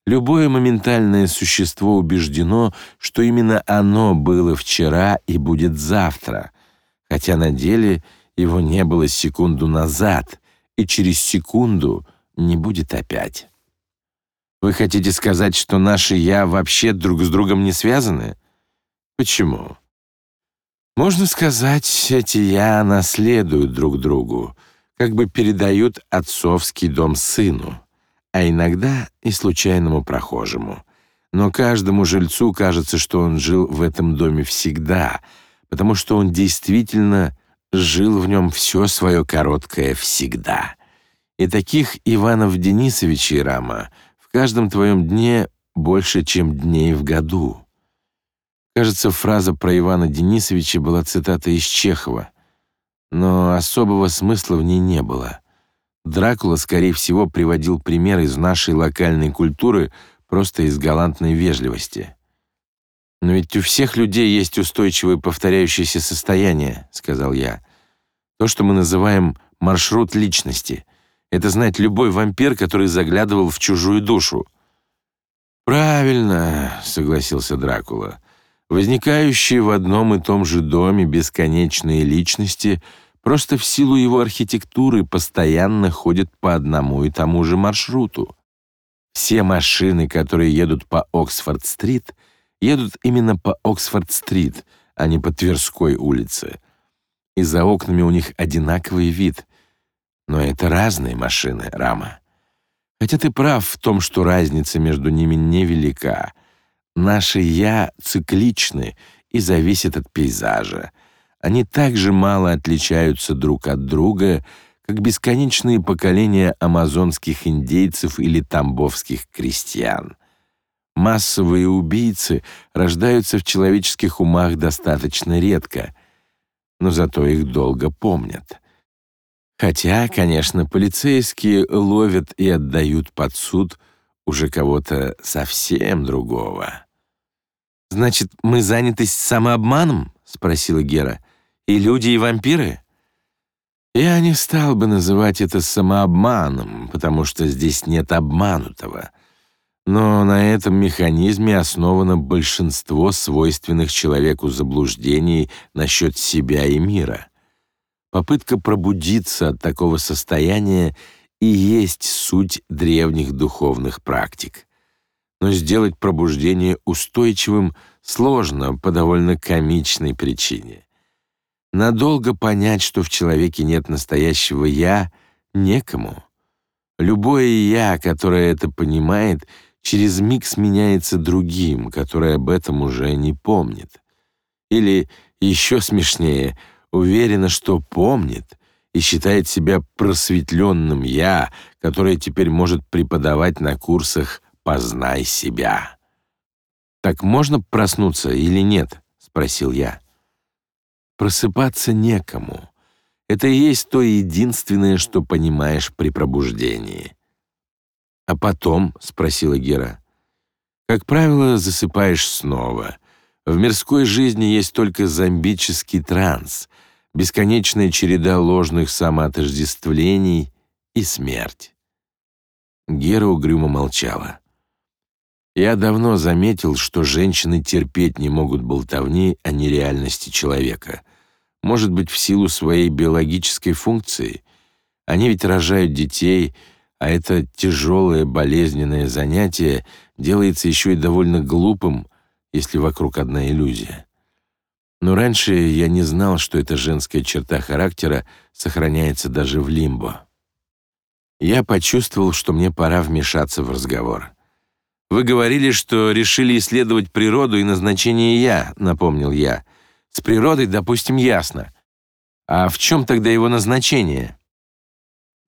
Любое моментальное существо убеждено, что именно оно было вчера и будет завтра, хотя на деле его не было секунду назад, и через секунду не будет опять. Вы хотите сказать, что наши «я» вообще друг с другом не связаны? Почему? Можно сказать, эти «я» наследуют друг другу, как бы передают отцовский дом сыну. а иногда и случайному прохожему. Но каждому жильцу кажется, что он жил в этом доме всегда, потому что он действительно жил в нем все свое короткое всегда. И таких Иванов Денисовичей Рама каждом твоем дне больше, чем дней в году. Кажется, фраза про Ивана Денисовича была цитата из Чехова, но особого смысла в ней не было. Дракула, скорее всего, приводил пример из нашей локальной культуры просто из галантной вежливости. «Но ведь у всех людей есть устойчивое повторяющееся состояние», — сказал я. «То, что мы называем маршрут личности. Это знает любой вампир, который заглядывал в чужую душу». «Правильно», — согласился Дракула. «Возникающие в одном и том же доме бесконечные личности просто в силу его архитектуры постоянно ходят по одному и тому же маршруту. Все машины, которые едут по Оксфорд-стрит, едут именно по Оксфорд-стрит, а не по Тверской улице. И за окнами у них одинаковый вид. Но это разные машины, Рама. Хотя ты прав в том, что разница между ними невелика. Наши «я» цикличны и зависят от пейзажа. Они так же мало отличаются друг от друга, как бесконечные поколения амазонских индейцев или тамбовских крестьян. Массовые убийцы рождаются в человеческих умах достаточно редко, но зато их долго помнят. Хотя, конечно, полицейские ловят и отдают под суд уже кого-то совсем другого. «Значит, мы заняты самообманом?» — спросила Гера. «И люди, и вампиры?» Я не стал бы называть это самообманом, потому что здесь нет обманутого. Но на этом механизме основано большинство свойственных человеку заблуждений насчет себя и мира. Попытка пробудиться от такого состояния и есть суть древних духовных практик. Но сделать пробуждение устойчивым сложно по довольно комичной причине. Надолго понять, что в человеке нет настоящего «я», некому. Любое «я», которое это понимает, через миг сменяется другим, которое об этом уже не помнит. Или, еще смешнее, уверено, что помнит и считает себя просветленным «я», которое теперь может преподавать на курсах «Познай себя». «Так можно проснуться или нет?» — спросил я. Просыпаться некому. Это и есть то единственное, что понимаешь при пробуждении. А потом, спросила Гера. Как правило, засыпаешь снова. В мирской жизни есть только зомбический транс, бесконечная череда ложных самоотождествлений и смерть. Гера угрюмо молчала. Я давно заметил, что женщины терпеть не могут болтовни о нереальности человека. Может быть, в силу своей биологической функции. Они ведь рожают детей, а это тяжелое болезненное занятие делается еще и довольно глупым, если вокруг одна иллюзия. Но раньше я не знал, что эта женская черта характера сохраняется даже в лимбо. Я почувствовал, что мне пора вмешаться в разговор. Вы говорили, что решили исследовать природу и назначение «я», напомнил я. С природой, допустим, ясно. А в чем тогда его назначение?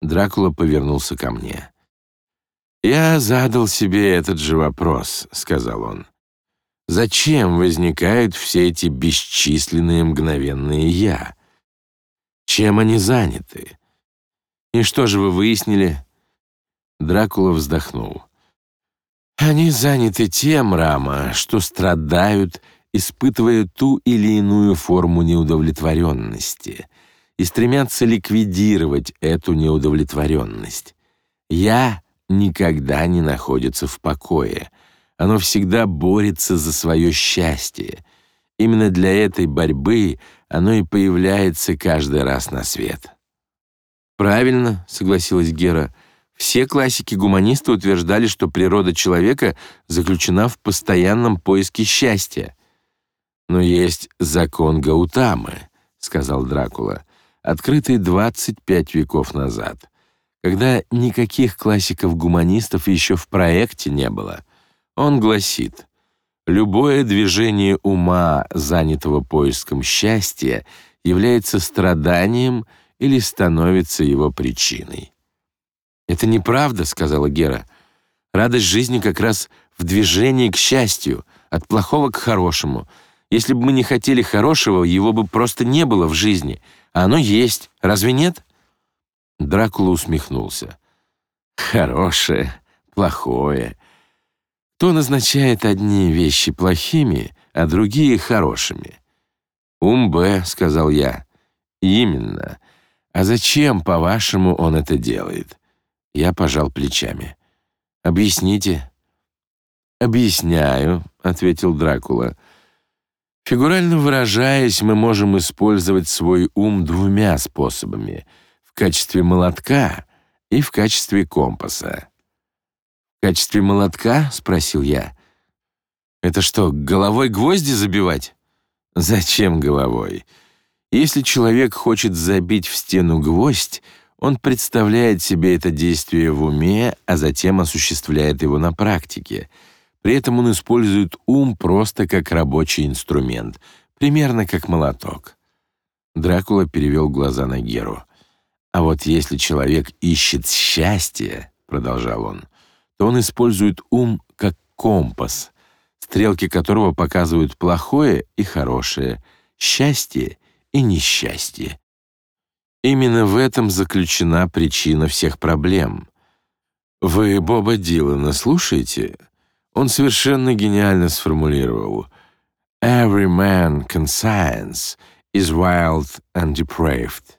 Дракула повернулся ко мне. «Я задал себе этот же вопрос», — сказал он. «Зачем возникают все эти бесчисленные мгновенные «я»? Чем они заняты? И что же вы выяснили?» Дракула вздохнул. Они заняты тем, Рама, что страдают, испытывая ту или иную форму неудовлетворенности и стремятся ликвидировать эту неудовлетворенность. «Я» никогда не находится в покое. Оно всегда борется за свое счастье. Именно для этой борьбы оно и появляется каждый раз на свет. «Правильно», — согласилась Гера, — все классики-гуманисты утверждали, что природа человека заключена в постоянном поиске счастья. «Но есть закон Гаутамы», — сказал Дракула, открытый 25 веков назад, когда никаких классиков-гуманистов еще в проекте не было. Он гласит, «Любое движение ума, занятого поиском счастья, является страданием или становится его причиной». «Это неправда», — сказала Гера. «Радость жизни как раз в движении к счастью, от плохого к хорошему. Если бы мы не хотели хорошего, его бы просто не было в жизни, а оно есть. Разве нет?» Дракула усмехнулся. «Хорошее, плохое. Кто назначает одни вещи плохими, а другие хорошими?» «Ум Б», — сказал я. «Именно. А зачем, по-вашему, он это делает?» Я пожал плечами. «Объясните». «Объясняю», — ответил Дракула. «Фигурально выражаясь, мы можем использовать свой ум двумя способами — в качестве молотка и в качестве компаса». «В качестве молотка?» — спросил я. «Это что, головой гвозди забивать?» «Зачем головой? Если человек хочет забить в стену гвоздь, он представляет себе это действие в уме, а затем осуществляет его на практике. При этом он использует ум просто как рабочий инструмент, примерно как молоток. Дракула перевел глаза на Геру. А вот если человек ищет счастье, продолжал он, то он использует ум как компас, стрелки которого показывают плохое и хорошее, счастье и несчастье. Именно в этом заключена причина всех проблем. Вы Боба Дилана слушаете? Он совершенно гениально сформулировал «Every man conscience is wild and depraved.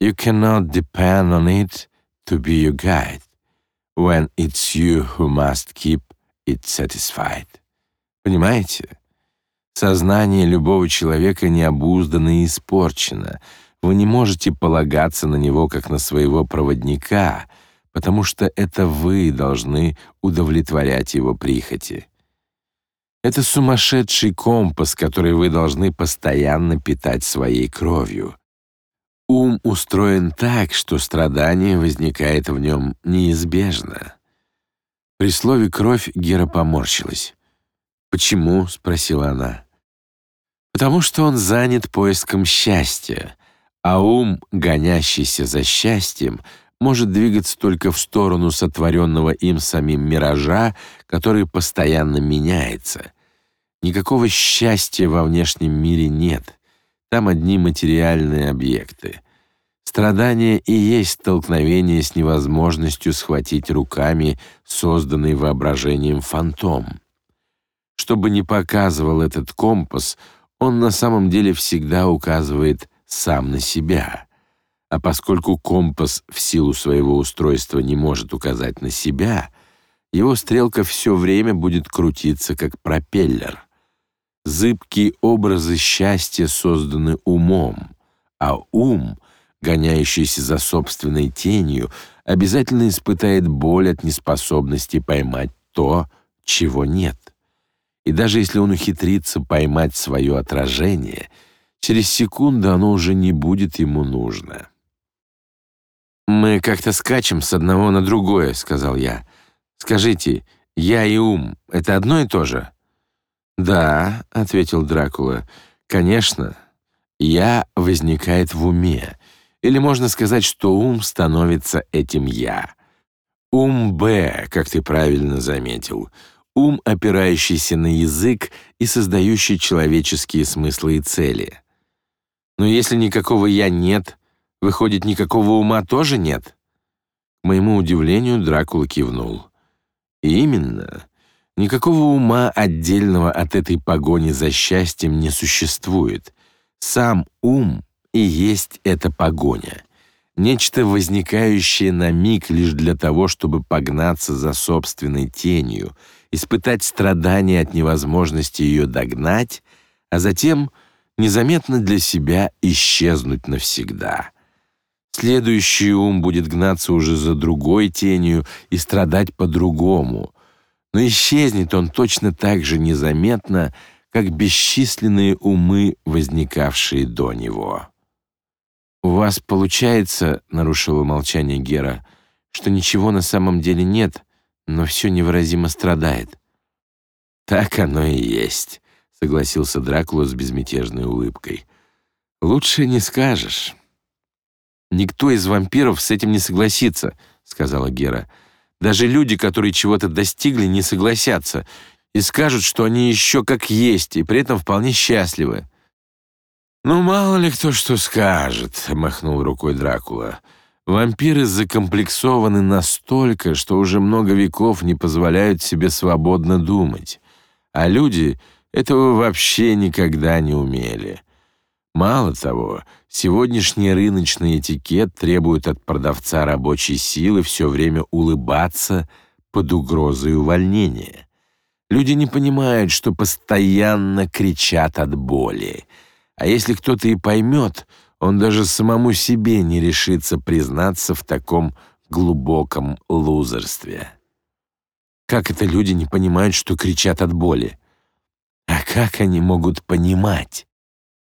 You cannot depend on it to be your guide, when it's you who must keep it satisfied». Понимаете? Сознание любого человека необуздано и испорчено — вы не можете полагаться на него как на своего проводника, потому что это вы должны удовлетворять его прихоти. Это сумасшедший компас, который вы должны постоянно питать своей кровью. Ум устроен так, что страдание возникает в нем неизбежно. При слове «кровь» Гера поморщилась. «Почему?» — спросила она. «Потому что он занят поиском счастья, а ум, гонящийся за счастьем, может двигаться только в сторону сотворенного им самим миража, который постоянно меняется. Никакого счастья во внешнем мире нет. Там одни материальные объекты. Страдание и есть столкновение с невозможностью схватить руками созданный воображением фантом. Что бы ни показывал этот компас, он на самом деле всегда указывает сам на себя. А поскольку компас в силу своего устройства не может указать на себя, его стрелка все время будет крутиться как пропеллер. Зыбкие образы счастья созданы умом, а ум, гоняющийся за собственной тенью, обязательно испытает боль от неспособности поймать то, чего нет. И даже если он ухитрится поймать свое отражение — Через секунду оно уже не будет ему нужно. «Мы как-то скачем с одного на другое», — сказал я. «Скажите, я и ум — это одно и то же?» «Да», — ответил Дракула, — «конечно. Я возникает в уме. Или можно сказать, что ум становится этим «я». Ум Б, как ты правильно заметил. Ум, опирающийся на язык и создающий человеческие смыслы и цели. Но если никакого «я» нет, выходит, никакого ума тоже нет? К моему удивлению, Дракула кивнул. именно. Никакого ума отдельного от этой погони за счастьем не существует. Сам ум и есть эта погоня. Нечто возникающее на миг лишь для того, чтобы погнаться за собственной тенью, испытать страдания от невозможности ее догнать, а затем — незаметно для себя исчезнуть навсегда. Следующий ум будет гнаться уже за другой тенью и страдать по-другому. Но исчезнет он точно так же незаметно, как бесчисленные умы, возникавшие до него. «У вас получается, — нарушила молчание Гера, — что ничего на самом деле нет, но все невыразимо страдает. Так оно и есть, согласился Дракула с безмятежной улыбкой. Лучше не скажешь. Никто из вампиров с этим не согласится, сказала Гера. Даже люди, которые чего-то достигли, не согласятся и скажут, что они еще как есть, и при этом вполне счастливы. «Ну, мало ли кто что скажет», — махнул рукой Дракула. «Вампиры закомплексованы настолько, что уже много веков не позволяют себе свободно думать, а люди этого вообще никогда не умели. Мало того, сегодняшний рыночный этикет требует от продавца рабочей силы все время улыбаться под угрозой увольнения. Люди не понимают, что постоянно кричат от боли. А если кто-то и поймет, он даже самому себе не решится признаться в таком глубоком лузерстве. Как это люди не понимают, что кричат от боли? А как они могут понимать?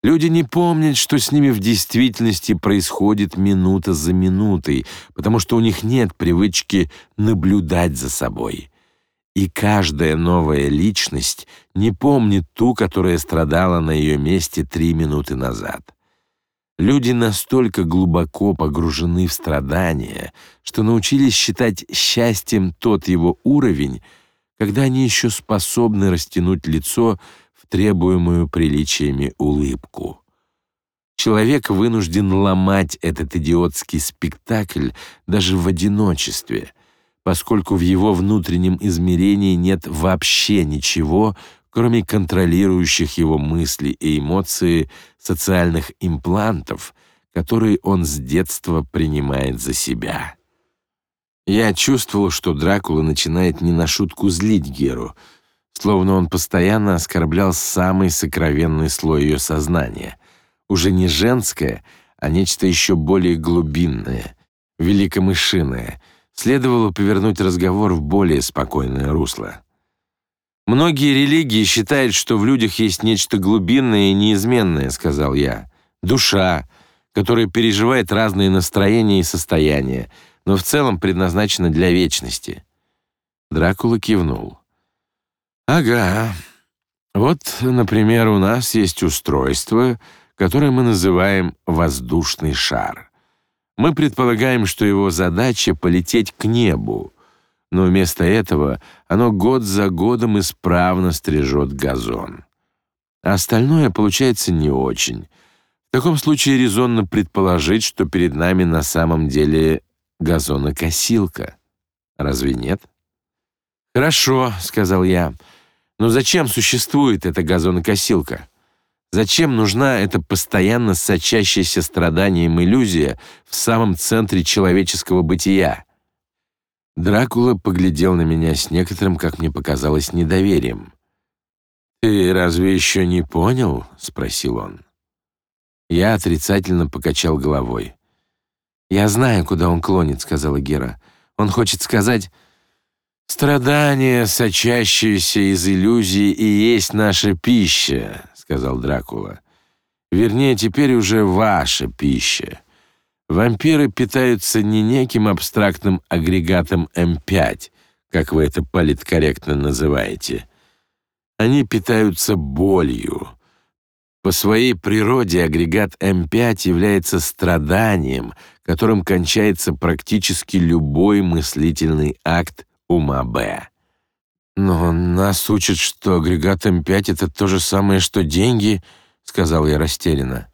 Люди не помнят, что с ними в действительности происходит минута за минутой, потому что у них нет привычки наблюдать за собой. И каждая новая личность не помнит ту, которая страдала на ее месте три минуты назад. Люди настолько глубоко погружены в страдания, что научились считать счастьем тот его уровень, когда они еще способны растянуть лицо требуемую приличиями улыбку. Человек вынужден ломать этот идиотский спектакль даже в одиночестве, поскольку в его внутреннем измерении нет вообще ничего, кроме контролирующих его мысли и эмоции социальных имплантов, которые он с детства принимает за себя. Я чувствовал, что Дракула начинает не на шутку злить Геру — словно он постоянно оскорблял самый сокровенный слой ее сознания, уже не женское, а нечто еще более глубинное, великомышиное. Следовало повернуть разговор в более спокойное русло. Многие религии считают, что в людях есть нечто глубинное и неизменное, сказал я. Душа, которая переживает разные настроения и состояния, но в целом предназначена для вечности. Дракула кивнул. Ага. Вот, например, у нас есть устройство, которое мы называем воздушный шар. Мы предполагаем, что его задача полететь к небу, но вместо этого оно год за годом исправно стрижет газон. А остальное получается не очень. В таком случае резонно предположить, что перед нами на самом деле газонокосилка. Разве нет? Хорошо, сказал я. Но зачем существует эта газонокосилка? Зачем нужна эта постоянно сочащаяся страданием иллюзия в самом центре человеческого бытия? Дракула поглядел на меня с некоторым, как мне показалось, недоверием. «Ты разве еще не понял?» — спросил он. Я отрицательно покачал головой. «Я знаю, куда он клонит», — сказала Гера. «Он хочет сказать...» «Страдания, сочащиеся из иллюзий, и есть наша пища», — сказал Дракула. «Вернее, теперь уже ваша пища. Вампиры питаются не неким абстрактным агрегатом М5, как вы это политкорректно называете. Они питаются болью. По своей природе агрегат М5 является страданием, которым кончается практически любой мыслительный акт ума Б. «Но нас учат, что агрегат М5 — это то же самое, что деньги», — сказал я растерянно.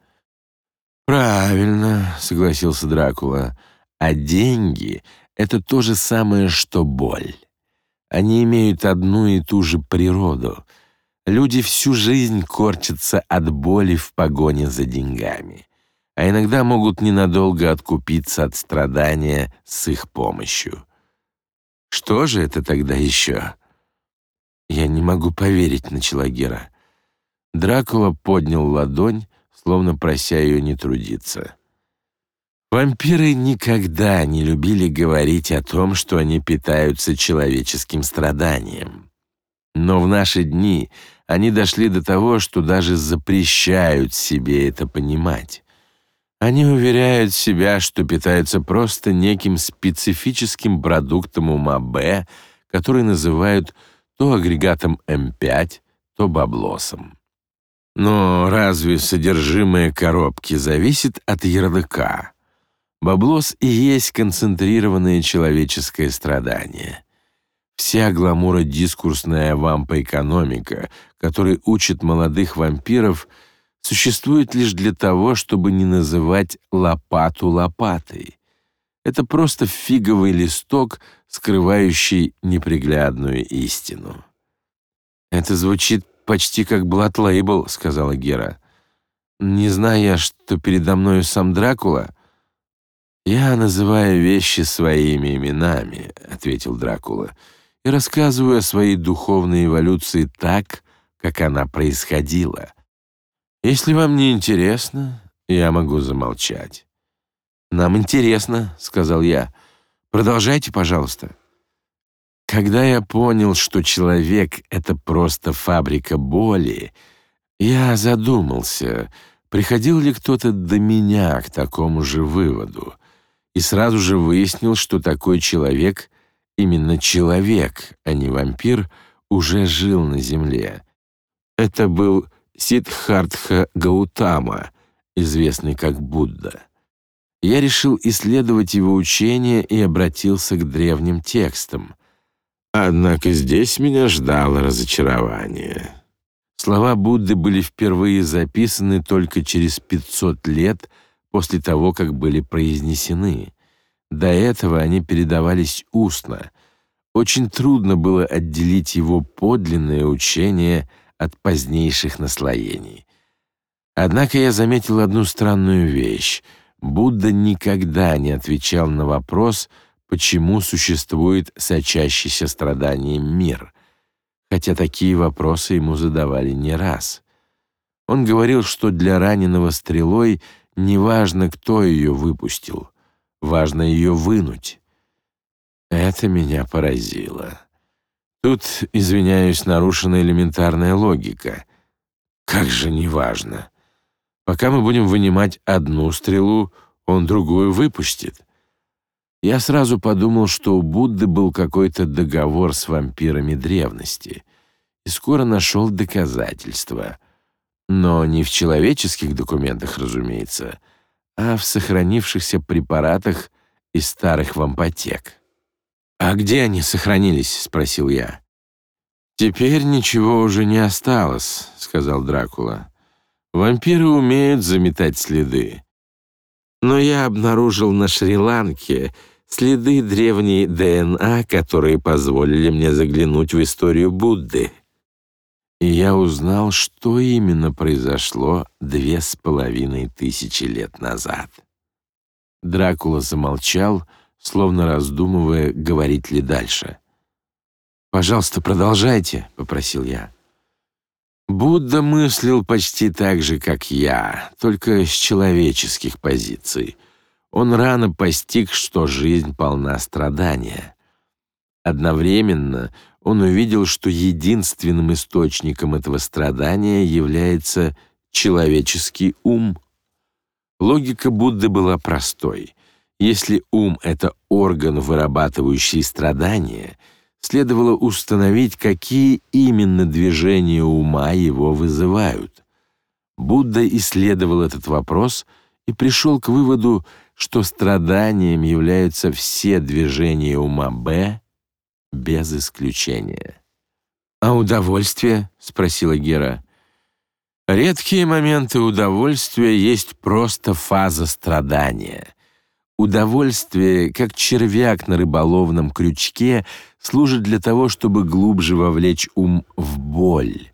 «Правильно», — согласился Дракула. «А деньги — это то же самое, что боль. Они имеют одну и ту же природу. Люди всю жизнь корчатся от боли в погоне за деньгами, а иногда могут ненадолго откупиться от страдания с их помощью. Что же это тогда еще? Я не могу поверить, начала Гера. Дракула поднял ладонь, словно прося ее не трудиться. Вампиры никогда не любили говорить о том, что они питаются человеческим страданием. Но в наши дни они дошли до того, что даже запрещают себе это понимать. Они уверяют себя, что питаются просто неким специфическим продуктом ума Б, который называют то агрегатом М5, то баблосом. Но разве содержимое коробки зависит от ярлыка? Баблос и есть концентрированное человеческое страдание. Вся гламуро-дискурсная вампоэкономика, которая учит молодых вампиров, существует лишь для того, чтобы не называть лопату лопатой. Это просто фиговый листок, скрывающий неприглядную истину. Это звучит почти как блат-лейбл, сказала Гера. Не зная, что передо мною сам Дракула, я называю вещи своими именами, ответил Дракула и рассказываю о своей духовной эволюции так, как она происходила. Если вам не интересно, я могу замолчать. Нам интересно, сказал я. Продолжайте, пожалуйста. Когда я понял, что человек это просто фабрика боли, я задумался, приходил ли кто-то до меня к такому же выводу, и сразу же выяснил, что такой человек именно человек, а не вампир, уже жил на земле. Это был Сиддхартха Гаутама, известный как Будда. Я решил исследовать его учение и обратился к древним текстам. Однако здесь меня ждало разочарование. Слова Будды были впервые записаны только через 500 лет после того, как были произнесены. До этого они передавались устно. Очень трудно было отделить его подлинное учение от позднейших наслоений. Однако я заметил одну странную вещь. Будда никогда не отвечал на вопрос, почему существует сочащийся страданием мир, хотя такие вопросы ему задавали не раз. Он говорил, что для раненого стрелой неважно, кто ее выпустил — Важно ее вынуть. Это меня поразило. Тут, извиняюсь, нарушена элементарная логика. Как же неважно. Пока мы будем вынимать одну стрелу, он другую выпустит. Я сразу подумал, что у Будды был какой-то договор с вампирами древности, и скоро нашел доказательства. Но не в человеческих документах, разумеется, — а в сохранившихся препаратах из старых вампотек. «А где они сохранились?» — спросил я. «Теперь ничего уже не осталось», — сказал Дракула. «Вампиры умеют заметать следы. Но я обнаружил на Шри-Ланке следы древней ДНА, которые позволили мне заглянуть в историю Будды и я узнал, что именно произошло две с половиной тысячи лет назад. Дракула замолчал, словно раздумывая, говорить ли дальше. «Пожалуйста, продолжайте», — попросил я. Будда мыслил почти так же, как я, только с человеческих позиций. Он рано постиг, что жизнь полна страдания. Одновременно он увидел, что единственным источником этого страдания является человеческий ум. Логика Будды была простой. Если ум — это орган, вырабатывающий страдания, следовало установить, какие именно движения ума его вызывают. Будда исследовал этот вопрос и пришел к выводу, что страданием являются все движения ума Б, без исключения. «А удовольствие?» — спросила Гера. «Редкие моменты удовольствия есть просто фаза страдания. Удовольствие, как червяк на рыболовном крючке, служит для того, чтобы глубже вовлечь ум в боль».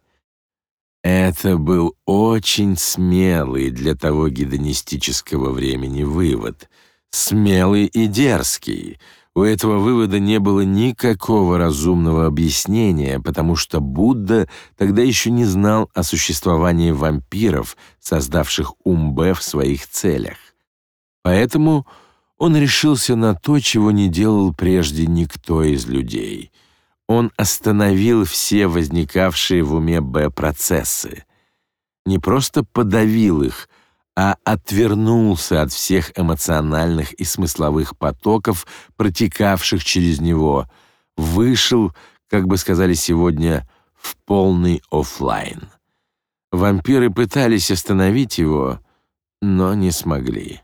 Это был очень смелый для того гедонистического времени вывод. Смелый и дерзкий — у этого вывода не было никакого разумного объяснения, потому что Будда тогда еще не знал о существовании вампиров, создавших Умбе в своих целях. Поэтому он решился на то, чего не делал прежде никто из людей. Он остановил все возникавшие в уме Б процессы. Не просто подавил их, а отвернулся от всех эмоциональных и смысловых потоков, протекавших через него, вышел, как бы сказали сегодня, в полный офлайн. Вампиры пытались остановить его, но не смогли.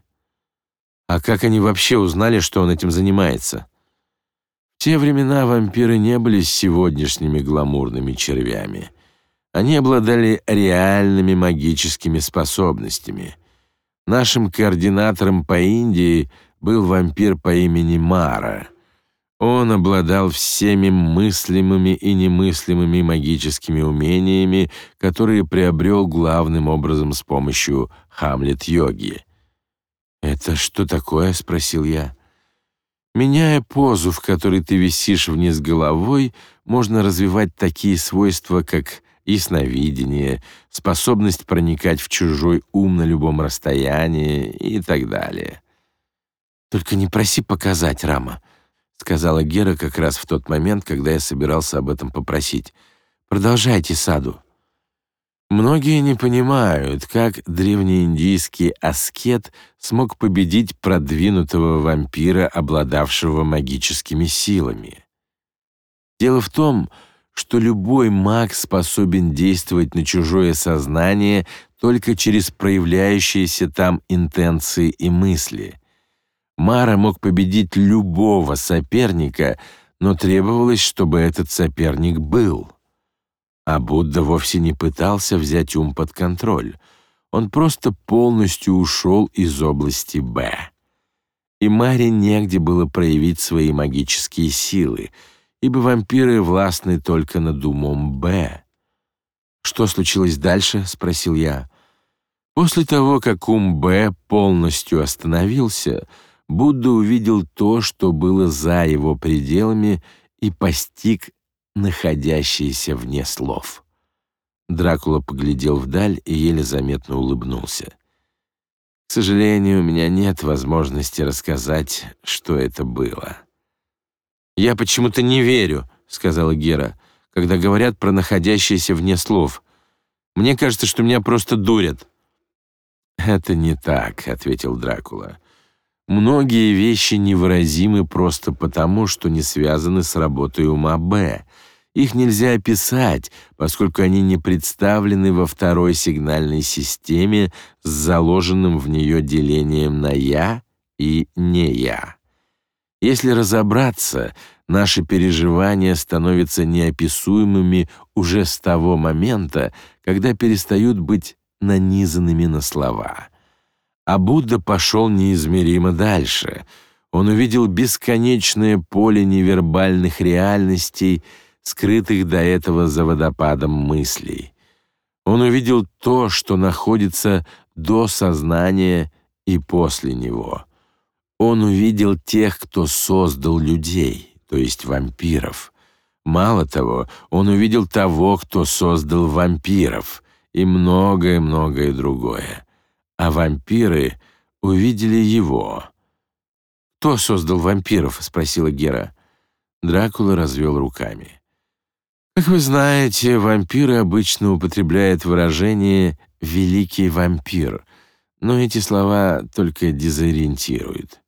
А как они вообще узнали, что он этим занимается? В те времена вампиры не были сегодняшними гламурными червями. Они обладали реальными магическими способностями. Нашим координатором по Индии был вампир по имени Мара. Он обладал всеми мыслимыми и немыслимыми магическими умениями, которые приобрел главным образом с помощью Хамлет-йоги. «Это что такое?» — спросил я. Меняя позу, в которой ты висишь вниз головой, можно развивать такие свойства, как ясновидение, способность проникать в чужой ум на любом расстоянии и так далее. «Только не проси показать, Рама», — сказала Гера как раз в тот момент, когда я собирался об этом попросить. «Продолжайте саду». Многие не понимают, как древнеиндийский аскет смог победить продвинутого вампира, обладавшего магическими силами. Дело в том, что любой маг способен действовать на чужое сознание только через проявляющиеся там интенции и мысли. Мара мог победить любого соперника, но требовалось, чтобы этот соперник был. А Будда вовсе не пытался взять ум под контроль. Он просто полностью ушел из области Б. И Маре негде было проявить свои магические силы — ибо вампиры властны только над умом Б. «Что случилось дальше?» — спросил я. После того, как ум Б полностью остановился, Будда увидел то, что было за его пределами, и постиг находящееся вне слов. Дракула поглядел вдаль и еле заметно улыбнулся. К сожалению, у меня нет возможности рассказать, что это было. «Я почему-то не верю», — сказала Гера, «когда говорят про находящиеся вне слов. Мне кажется, что меня просто дурят». «Это не так», — ответил Дракула. «Многие вещи невыразимы просто потому, что не связаны с работой ума Б. Их нельзя описать, поскольку они не представлены во второй сигнальной системе с заложенным в нее делением на «я» и «не я». Если разобраться, наши переживания становятся неописуемыми уже с того момента, когда перестают быть нанизанными на слова. А Будда пошел неизмеримо дальше. Он увидел бесконечное поле невербальных реальностей, скрытых до этого за водопадом мыслей. Он увидел то, что находится до сознания и после него. Он увидел тех, кто создал людей, то есть вампиров. Мало того, он увидел того, кто создал вампиров, и многое-многое другое. А вампиры увидели его. «Кто создал вампиров?» — спросила Гера. Дракула развел руками. Как вы знаете, вампиры обычно употребляют выражение «великий вампир», но эти слова только дезориентируют.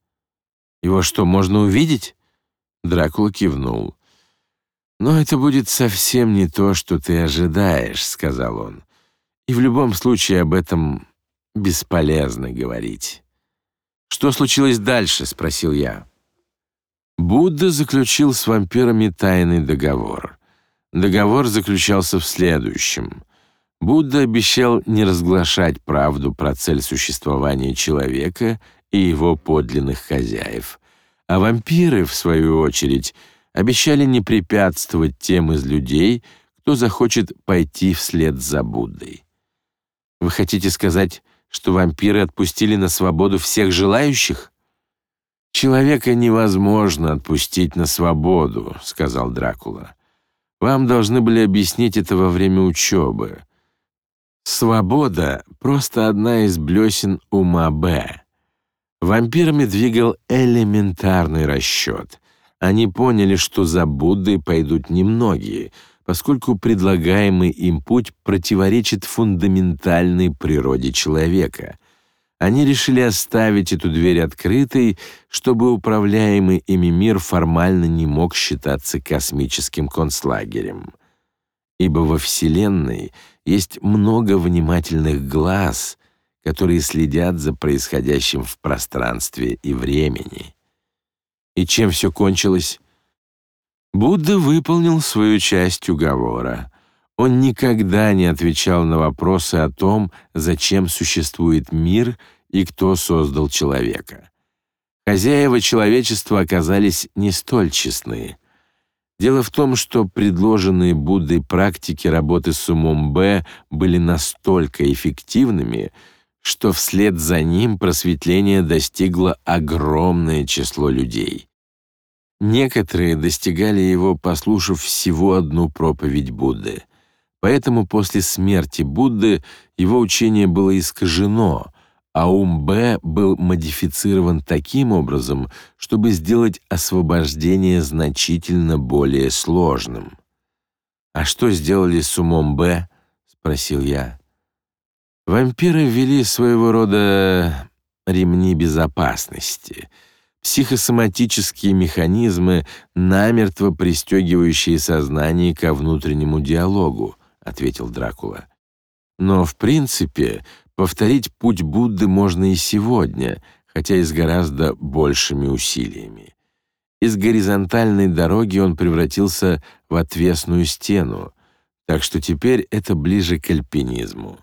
Его что, можно увидеть? Дракула кивнул. Но это будет совсем не то, что ты ожидаешь, сказал он. И в любом случае об этом бесполезно говорить. Что случилось дальше, спросил я. Будда заключил с вампирами тайный договор. Договор заключался в следующем: Будда обещал не разглашать правду про цель существования человека и его подлинных хозяев. А вампиры, в свою очередь, обещали не препятствовать тем из людей, кто захочет пойти вслед за Буддой. Вы хотите сказать, что вампиры отпустили на свободу всех желающих? Человека невозможно отпустить на свободу, сказал Дракула. Вам должны были объяснить это во время учебы. Свобода просто одна из блесен ума Б. Вампирами двигал элементарный расчет. Они поняли, что за Буддой пойдут немногие, поскольку предлагаемый им путь противоречит фундаментальной природе человека. Они решили оставить эту дверь открытой, чтобы управляемый ими мир формально не мог считаться космическим концлагерем. Ибо во Вселенной есть много внимательных глаз, которые следят за происходящим в пространстве и времени. И чем все кончилось? Будда выполнил свою часть уговора. Он никогда не отвечал на вопросы о том, зачем существует мир и кто создал человека. Хозяева человечества оказались не столь честны. Дело в том, что предложенные Буддой практики работы с умом Б были настолько эффективными, что вслед за ним просветление достигло огромное число людей. Некоторые достигали его, послушав всего одну проповедь Будды. Поэтому после смерти Будды его учение было искажено, а ум Б был модифицирован таким образом, чтобы сделать освобождение значительно более сложным. «А что сделали с умом Б?» — спросил я. Вампиры ввели своего рода ремни безопасности — психосоматические механизмы, намертво пристегивающие сознание ко внутреннему диалогу, ответил Дракула. Но в принципе повторить путь Будды можно и сегодня, хотя и с гораздо большими усилиями. Из горизонтальной дороги он превратился в отвесную стену, так что теперь это ближе к альпинизму.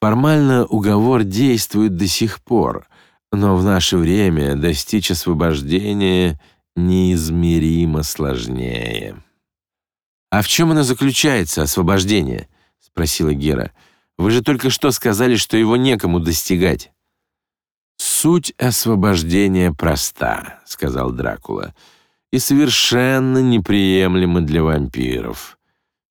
Формально уговор действует до сих пор, но в наше время достичь освобождения неизмеримо сложнее. «А в чем оно заключается, освобождение?» — спросила Гера. «Вы же только что сказали, что его некому достигать». «Суть освобождения проста», — сказал Дракула, «и совершенно неприемлема для вампиров.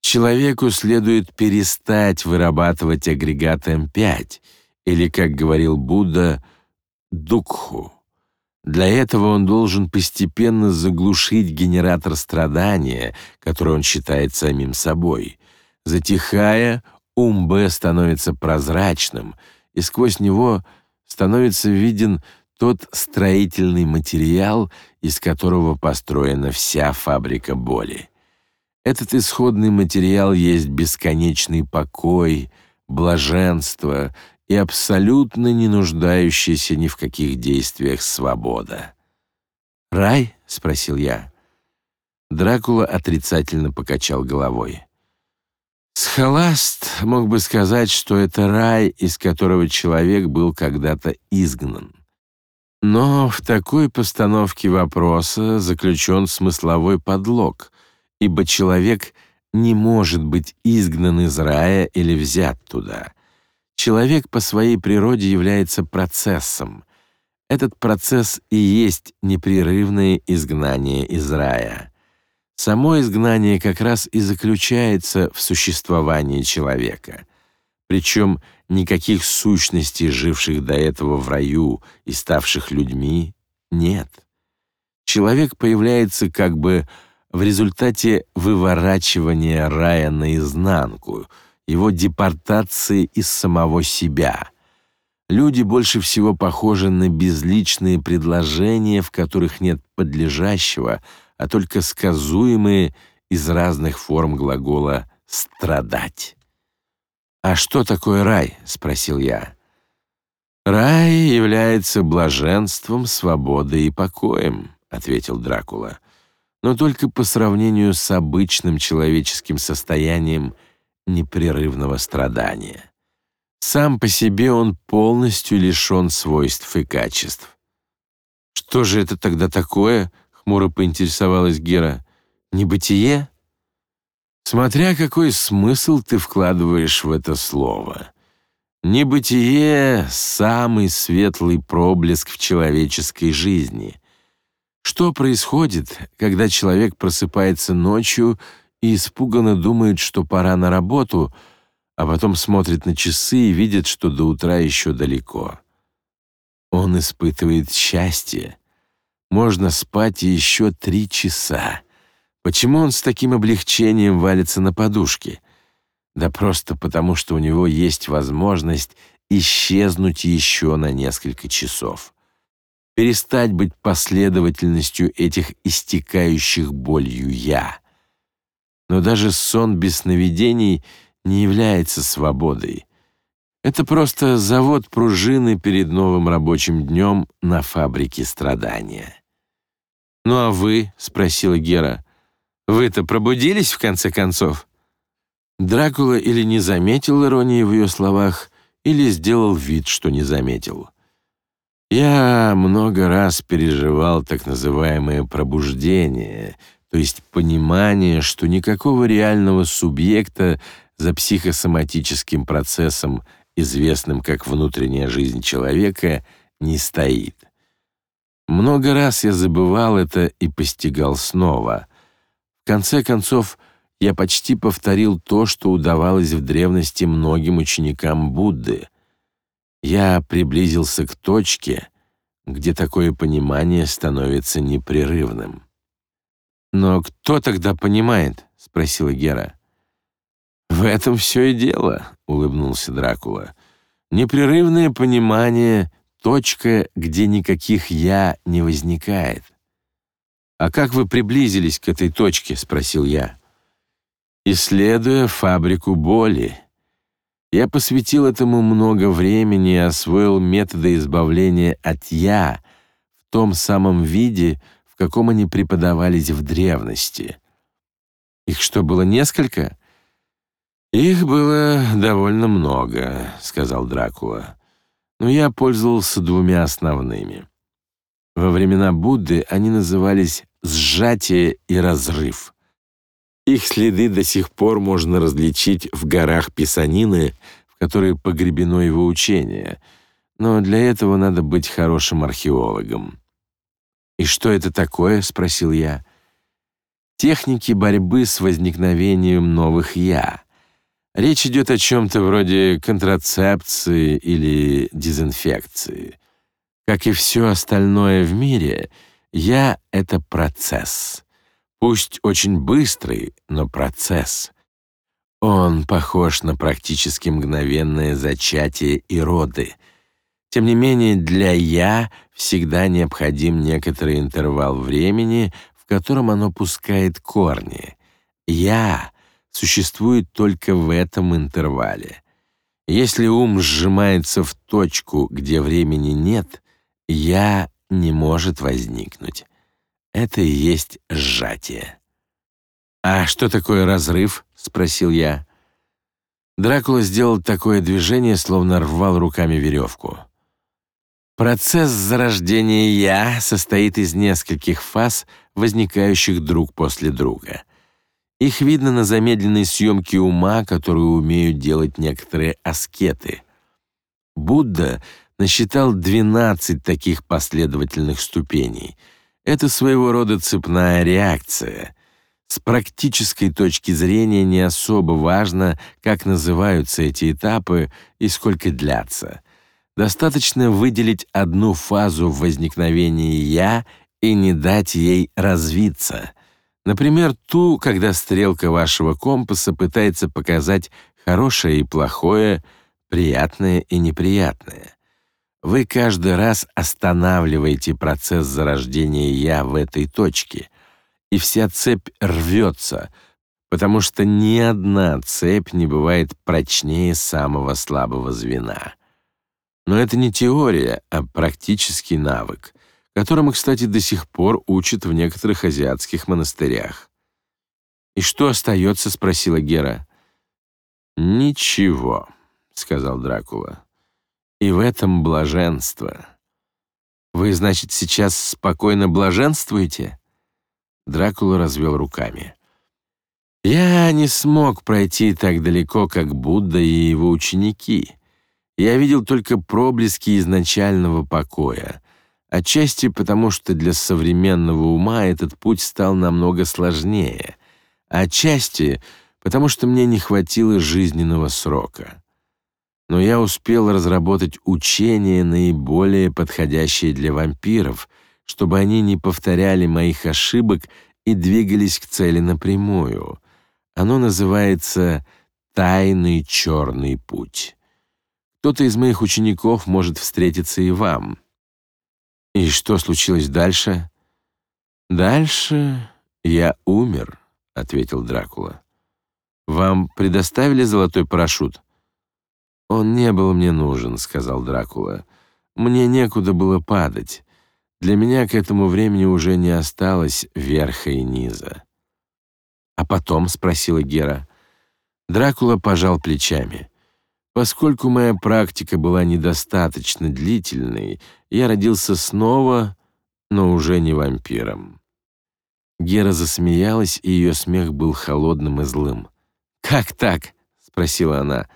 Человеку следует перестать вырабатывать агрегат М5, или, как говорил Будда, — Дукху. Для этого он должен постепенно заглушить генератор страдания, который он считает самим собой. Затихая, ум Б становится прозрачным, и сквозь него становится виден тот строительный материал, из которого построена вся фабрика боли. Этот исходный материал есть бесконечный покой, блаженство и абсолютно не нуждающаяся ни в каких действиях свобода. «Рай?» — спросил я. Дракула отрицательно покачал головой. Схоласт мог бы сказать, что это рай, из которого человек был когда-то изгнан. Но в такой постановке вопроса заключен смысловой подлог, ибо человек не может быть изгнан из рая или взят туда. Человек по своей природе является процессом. Этот процесс и есть непрерывное изгнание из рая. Само изгнание как раз и заключается в существовании человека. Причем никаких сущностей, живших до этого в раю и ставших людьми, нет. Человек появляется как бы в результате выворачивания рая наизнанку — его депортации из самого себя. Люди больше всего похожи на безличные предложения, в которых нет подлежащего, а только сказуемые из разных форм глагола «страдать». «А что такое рай?» — спросил я. «Рай является блаженством, свободой и покоем», — ответил Дракула. «Но только по сравнению с обычным человеческим состоянием — непрерывного страдания. Сам по себе он полностью лишен свойств и качеств. «Что же это тогда такое?» — хмуро поинтересовалась Гера. «Небытие?» «Смотря какой смысл ты вкладываешь в это слово. Небытие — самый светлый проблеск в человеческой жизни. Что происходит, когда человек просыпается ночью и испуганно думает, что пора на работу, а потом смотрит на часы и видит, что до утра еще далеко. Он испытывает счастье. Можно спать еще три часа. Почему он с таким облегчением валится на подушке? Да просто потому, что у него есть возможность исчезнуть еще на несколько часов. Перестать быть последовательностью этих истекающих болью «я». Но даже сон без сновидений не является свободой. Это просто завод пружины перед новым рабочим днем на фабрике страдания. «Ну а вы?» — спросила Гера. «Вы-то пробудились, в конце концов?» Дракула или не заметил иронии в ее словах, или сделал вид, что не заметил. Я много раз переживал так называемое пробуждение, то есть понимание, что никакого реального субъекта за психосоматическим процессом, известным как внутренняя жизнь человека, не стоит. Много раз я забывал это и постигал снова. В конце концов, я почти повторил то, что удавалось в древности многим ученикам Будды. Я приблизился к точке, где такое понимание становится непрерывным. «Но кто тогда понимает?» — спросила Гера. «В этом все и дело», — улыбнулся Дракула. «Непрерывное понимание точка, где никаких «я» не возникает. «А как вы приблизились к этой точке?» — спросил я. «Исследуя фабрику боли. Я посвятил этому много времени и освоил методы избавления от «я» в том самом виде, в каком они преподавались в древности. Их что, было несколько?» «Их было довольно много», — сказал Дракула но я пользовался двумя основными. Во времена Будды они назывались «сжатие» и «разрыв». Их следы до сих пор можно различить в горах Писанины, в которой погребено его учение, но для этого надо быть хорошим археологом. «И что это такое?» — спросил я. «Техники борьбы с возникновением новых «я». Речь идет о чем-то вроде контрацепции или дезинфекции. Как и все остальное в мире, я — это процесс. Пусть очень быстрый, но процесс. Он похож на практически мгновенное зачатие и роды. Тем не менее, для «я» всегда необходим некоторый интервал времени, в котором оно пускает корни. «Я» — существует только в этом интервале. Если ум сжимается в точку, где времени нет, «я» не может возникнуть. Это и есть сжатие. «А что такое разрыв?» — спросил я. Дракула сделал такое движение, словно рвал руками веревку. Процесс зарождения «я» состоит из нескольких фаз, возникающих друг после друга. Их видно на замедленной съемке ума, которую умеют делать некоторые аскеты. Будда насчитал 12 таких последовательных ступеней. Это своего рода цепная реакция. С практической точки зрения не особо важно, как называются эти этапы и сколько длятся. Достаточно выделить одну фазу в возникновении «я» и не дать ей развиться. Например, ту, когда стрелка вашего компаса пытается показать хорошее и плохое, приятное и неприятное. Вы каждый раз останавливаете процесс зарождения «я» в этой точке, и вся цепь рвется, потому что ни одна цепь не бывает прочнее самого слабого звена. Но это не теория, а практический навык которому, кстати, до сих пор учат в некоторых азиатских монастырях. «И что остается?» — спросила Гера. «Ничего», — сказал Дракула. «И в этом блаженство». «Вы, значит, сейчас спокойно блаженствуете?» Дракула развел руками. «Я не смог пройти так далеко, как Будда и его ученики. Я видел только проблески изначального покоя, Отчасти потому, что для современного ума этот путь стал намного сложнее, а отчасти потому, что мне не хватило жизненного срока. Но я успел разработать учение наиболее подходящее для вампиров, чтобы они не повторяли моих ошибок и двигались к цели напрямую. Оно называется «тайный черный путь». Кто-то из моих учеников может встретиться и вам. И что случилось дальше? Дальше я умер, ответил Дракула. Вам предоставили золотой парашют? Он не был мне нужен, сказал Дракула. Мне некуда было падать. Для меня к этому времени уже не осталось верха и низа. А потом спросила Гера. Дракула пожал плечами. Поскольку моя практика была недостаточно длительной, я родился снова, но уже не вампиром. Гера засмеялась, и ее смех был холодным и злым. «Как так?» — спросила она.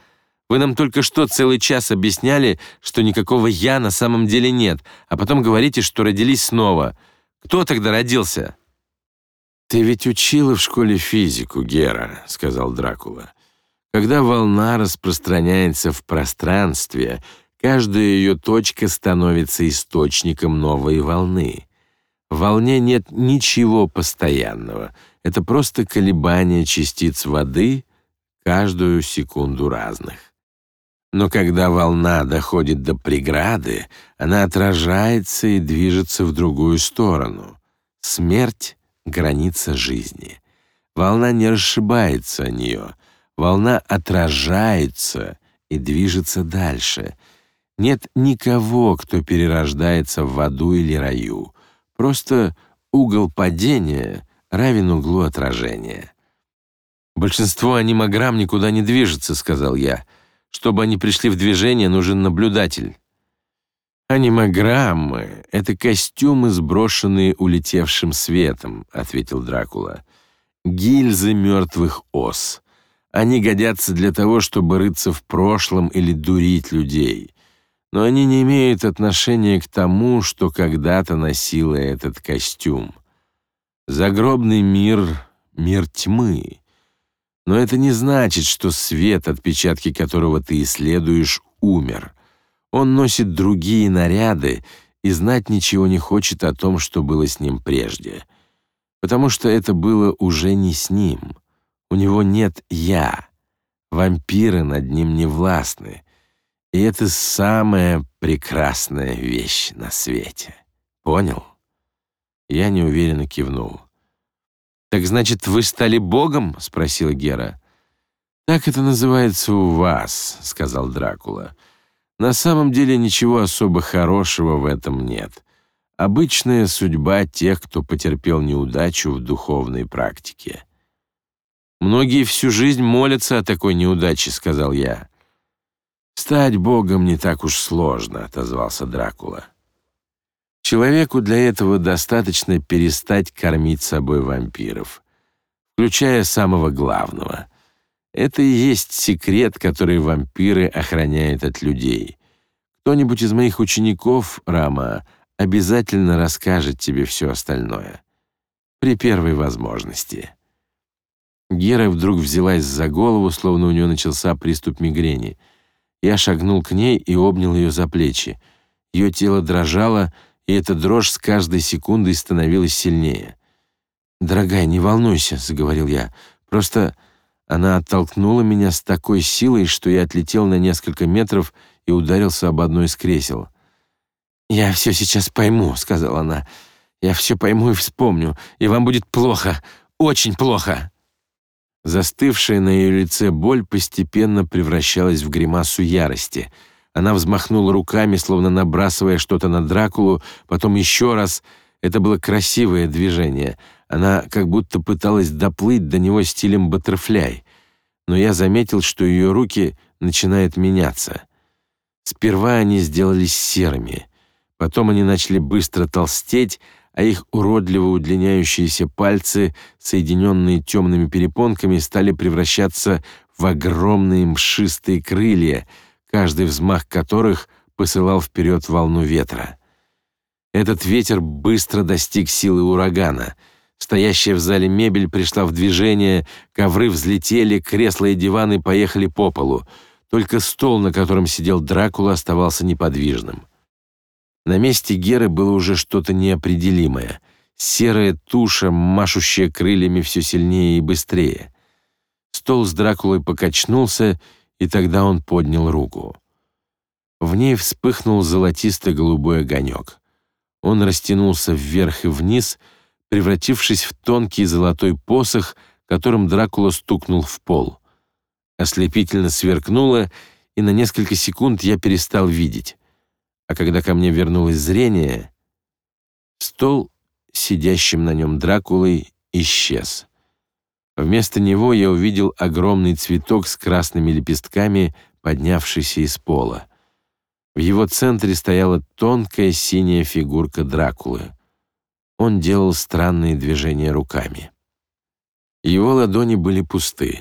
«Вы нам только что целый час объясняли, что никакого «я» на самом деле нет, а потом говорите, что родились снова. Кто тогда родился?» «Ты ведь учила в школе физику, Гера», — сказал Дракула. Когда волна распространяется в пространстве, каждая ее точка становится источником новой волны. В волне нет ничего постоянного. Это просто колебания частиц воды каждую секунду разных. Но когда волна доходит до преграды, она отражается и движется в другую сторону. Смерть — граница жизни. Волна не расшибается о нее, Волна отражается и движется дальше. Нет никого, кто перерождается в аду или раю. Просто угол падения равен углу отражения. Большинство анимограмм никуда не движется, сказал я. Чтобы они пришли в движение, нужен наблюдатель. Анимограммы — это костюмы, сброшенные улетевшим светом, ответил Дракула. Гильзы мертвых ос. Они годятся для того, чтобы рыться в прошлом или дурить людей. Но они не имеют отношения к тому, что когда-то носило этот костюм. Загробный мир — мир тьмы. Но это не значит, что свет, отпечатки которого ты исследуешь, умер. Он носит другие наряды и знать ничего не хочет о том, что было с ним прежде. Потому что это было уже не с ним — у него нет «я». Вампиры над ним не властны. И это самая прекрасная вещь на свете. Понял? Я неуверенно кивнул. «Так значит, вы стали богом?» — спросила Гера. «Так это называется у вас», — сказал Дракула. «На самом деле ничего особо хорошего в этом нет. Обычная судьба тех, кто потерпел неудачу в духовной практике». Многие всю жизнь молятся о такой неудаче, сказал я. Стать богом не так уж сложно, отозвался Дракула. Человеку для этого достаточно перестать кормить собой вампиров, включая самого главного. Это и есть секрет, который вампиры охраняют от людей. Кто-нибудь из моих учеников, Рама, обязательно расскажет тебе все остальное при первой возможности. Гера вдруг взялась за голову, словно у нее начался приступ мигрени. Я шагнул к ней и обнял ее за плечи. Ее тело дрожало, и эта дрожь с каждой секундой становилась сильнее. «Дорогая, не волнуйся», — заговорил я. «Просто она оттолкнула меня с такой силой, что я отлетел на несколько метров и ударился об одно из кресел. «Я все сейчас пойму», — сказала она. «Я все пойму и вспомню, и вам будет плохо, очень плохо». Застывшая на ее лице боль постепенно превращалась в гримасу ярости. Она взмахнула руками, словно набрасывая что-то на Дракулу, потом еще раз. Это было красивое движение. Она как будто пыталась доплыть до него стилем баттерфляй. Но я заметил, что ее руки начинают меняться. Сперва они сделались серыми, потом они начали быстро толстеть, а их уродливо удлиняющиеся пальцы, соединенные темными перепонками, стали превращаться в огромные мшистые крылья, каждый взмах которых посылал вперед волну ветра. Этот ветер быстро достиг силы урагана. Стоящая в зале мебель пришла в движение, ковры взлетели, кресла и диваны поехали по полу. Только стол, на котором сидел Дракула, оставался неподвижным. На месте Геры было уже что-то неопределимое. Серая туша, машущая крыльями все сильнее и быстрее. Стол с Дракулой покачнулся, и тогда он поднял руку. В ней вспыхнул золотисто-голубой огонек. Он растянулся вверх и вниз, превратившись в тонкий золотой посох, которым Дракула стукнул в пол. Ослепительно сверкнуло, и на несколько секунд я перестал видеть. А когда ко мне вернулось зрение, стол, сидящим на нем Дракулой, исчез. Вместо него я увидел огромный цветок с красными лепестками, поднявшийся из пола. В его центре стояла тонкая синяя фигурка Дракулы. Он делал странные движения руками. Его ладони были пусты,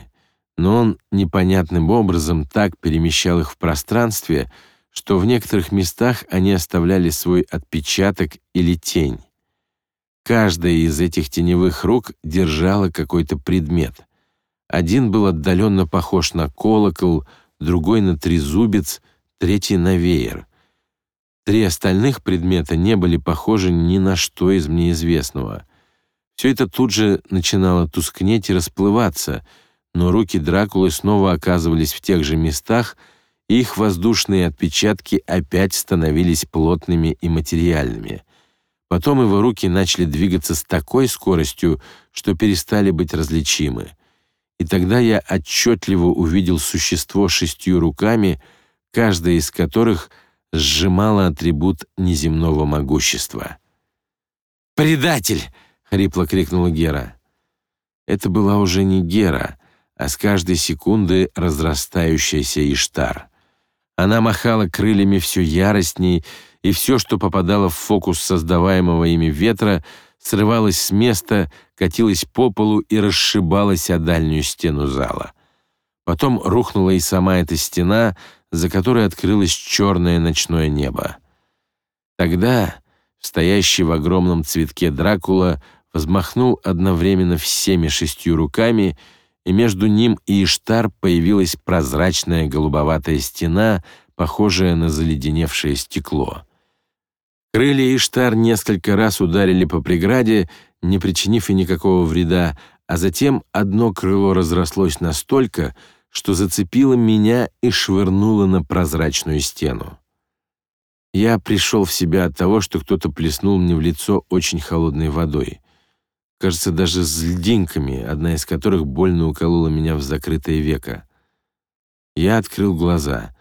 но он непонятным образом так перемещал их в пространстве, что в некоторых местах они оставляли свой отпечаток или тень. Каждая из этих теневых рук держала какой-то предмет. Один был отдаленно похож на колокол, другой на трезубец, третий на веер. Три остальных предмета не были похожи ни на что из мне известного. Все это тут же начинало тускнеть и расплываться, но руки Дракулы снова оказывались в тех же местах, их воздушные отпечатки опять становились плотными и материальными. Потом его руки начали двигаться с такой скоростью, что перестали быть различимы. И тогда я отчетливо увидел существо шестью руками, каждая из которых сжимала атрибут неземного могущества. «Предатель!» — хрипло крикнула Гера. Это была уже не Гера, а с каждой секунды разрастающаяся Иштар. Она махала крыльями все яростней, и все, что попадало в фокус создаваемого ими ветра, срывалось с места, катилось по полу и расшибалось о дальнюю стену зала. Потом рухнула и сама эта стена, за которой открылось черное ночное небо. Тогда стоящий в огромном цветке Дракула взмахнул одновременно всеми шестью руками, и между ним и Иштар появилась прозрачная голубоватая стена, похожая на заледеневшее стекло. Крылья Иштар несколько раз ударили по преграде, не причинив и никакого вреда, а затем одно крыло разрослось настолько, что зацепило меня и швырнуло на прозрачную стену. Я пришел в себя от того, что кто-то плеснул мне в лицо очень холодной водой. Кажется, даже с льдинками, одна из которых больно уколола меня в закрытое веко. Я открыл глаза.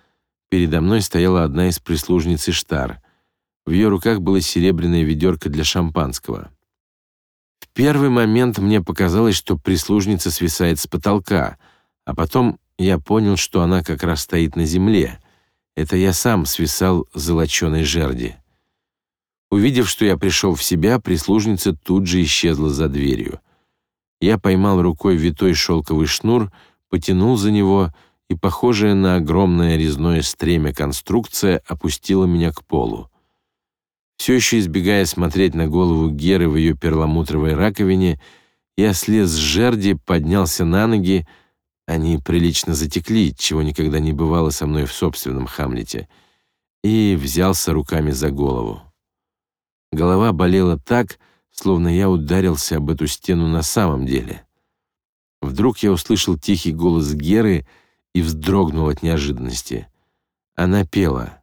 Передо мной стояла одна из прислужниц Иштар — в ее руках было серебряное ведерко для шампанского. В первый момент мне показалось, что прислужница свисает с потолка, а потом я понял, что она как раз стоит на земле. Это я сам свисал с золоченой жерди. Увидев, что я пришел в себя, прислужница тут же исчезла за дверью. Я поймал рукой витой шелковый шнур, потянул за него, и похожая на огромное резное стремя конструкция опустила меня к полу. Все еще избегая смотреть на голову Геры в ее перламутровой раковине, я слез с жерди, поднялся на ноги, они прилично затекли, чего никогда не бывало со мной в собственном Хамлете, и взялся руками за голову. Голова болела так, словно я ударился об эту стену на самом деле. Вдруг я услышал тихий голос Геры и вздрогнул от неожиданности. Она пела —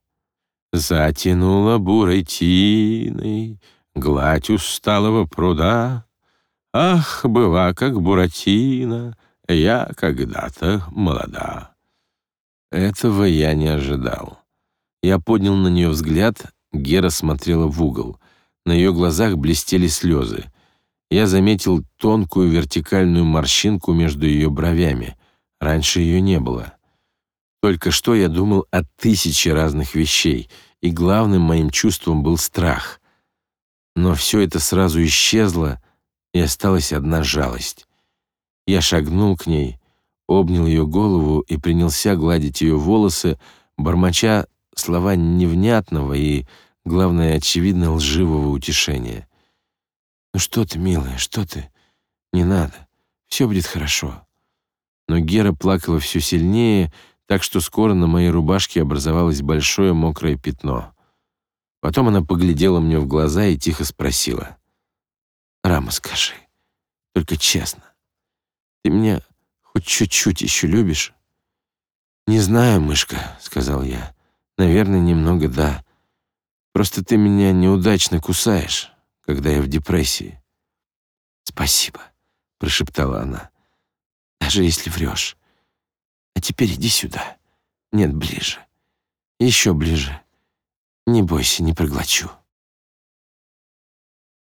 Затянула бурой тиной Гладь усталого пруда. Ах, была как Буратино, Я когда-то молода. Этого я не ожидал. Я поднял на нее взгляд, Гера смотрела в угол. На ее глазах блестели слезы. Я заметил тонкую вертикальную морщинку между ее бровями. Раньше ее не было. Только что я думал о тысяче разных вещей — и главным моим чувством был страх. Но все это сразу исчезло, и осталась одна жалость. Я шагнул к ней, обнял ее голову и принялся гладить ее волосы, бормоча слова невнятного и, главное, очевидно лживого утешения. «Ну что ты, милая, что ты? Не надо. Все будет хорошо». Но Гера плакала все сильнее, так что скоро на моей рубашке образовалось большое мокрое пятно. Потом она поглядела мне в глаза и тихо спросила. «Рама, скажи, только честно, ты меня хоть чуть-чуть еще любишь?» «Не знаю, мышка», — сказал я, Наверное, немного да. Просто ты меня неудачно кусаешь, когда я в депрессии. Спасибо, прошептала она. Даже если врешь. А теперь иди сюда. Нет, ближе. Еще ближе. Не бойся, не проглочу.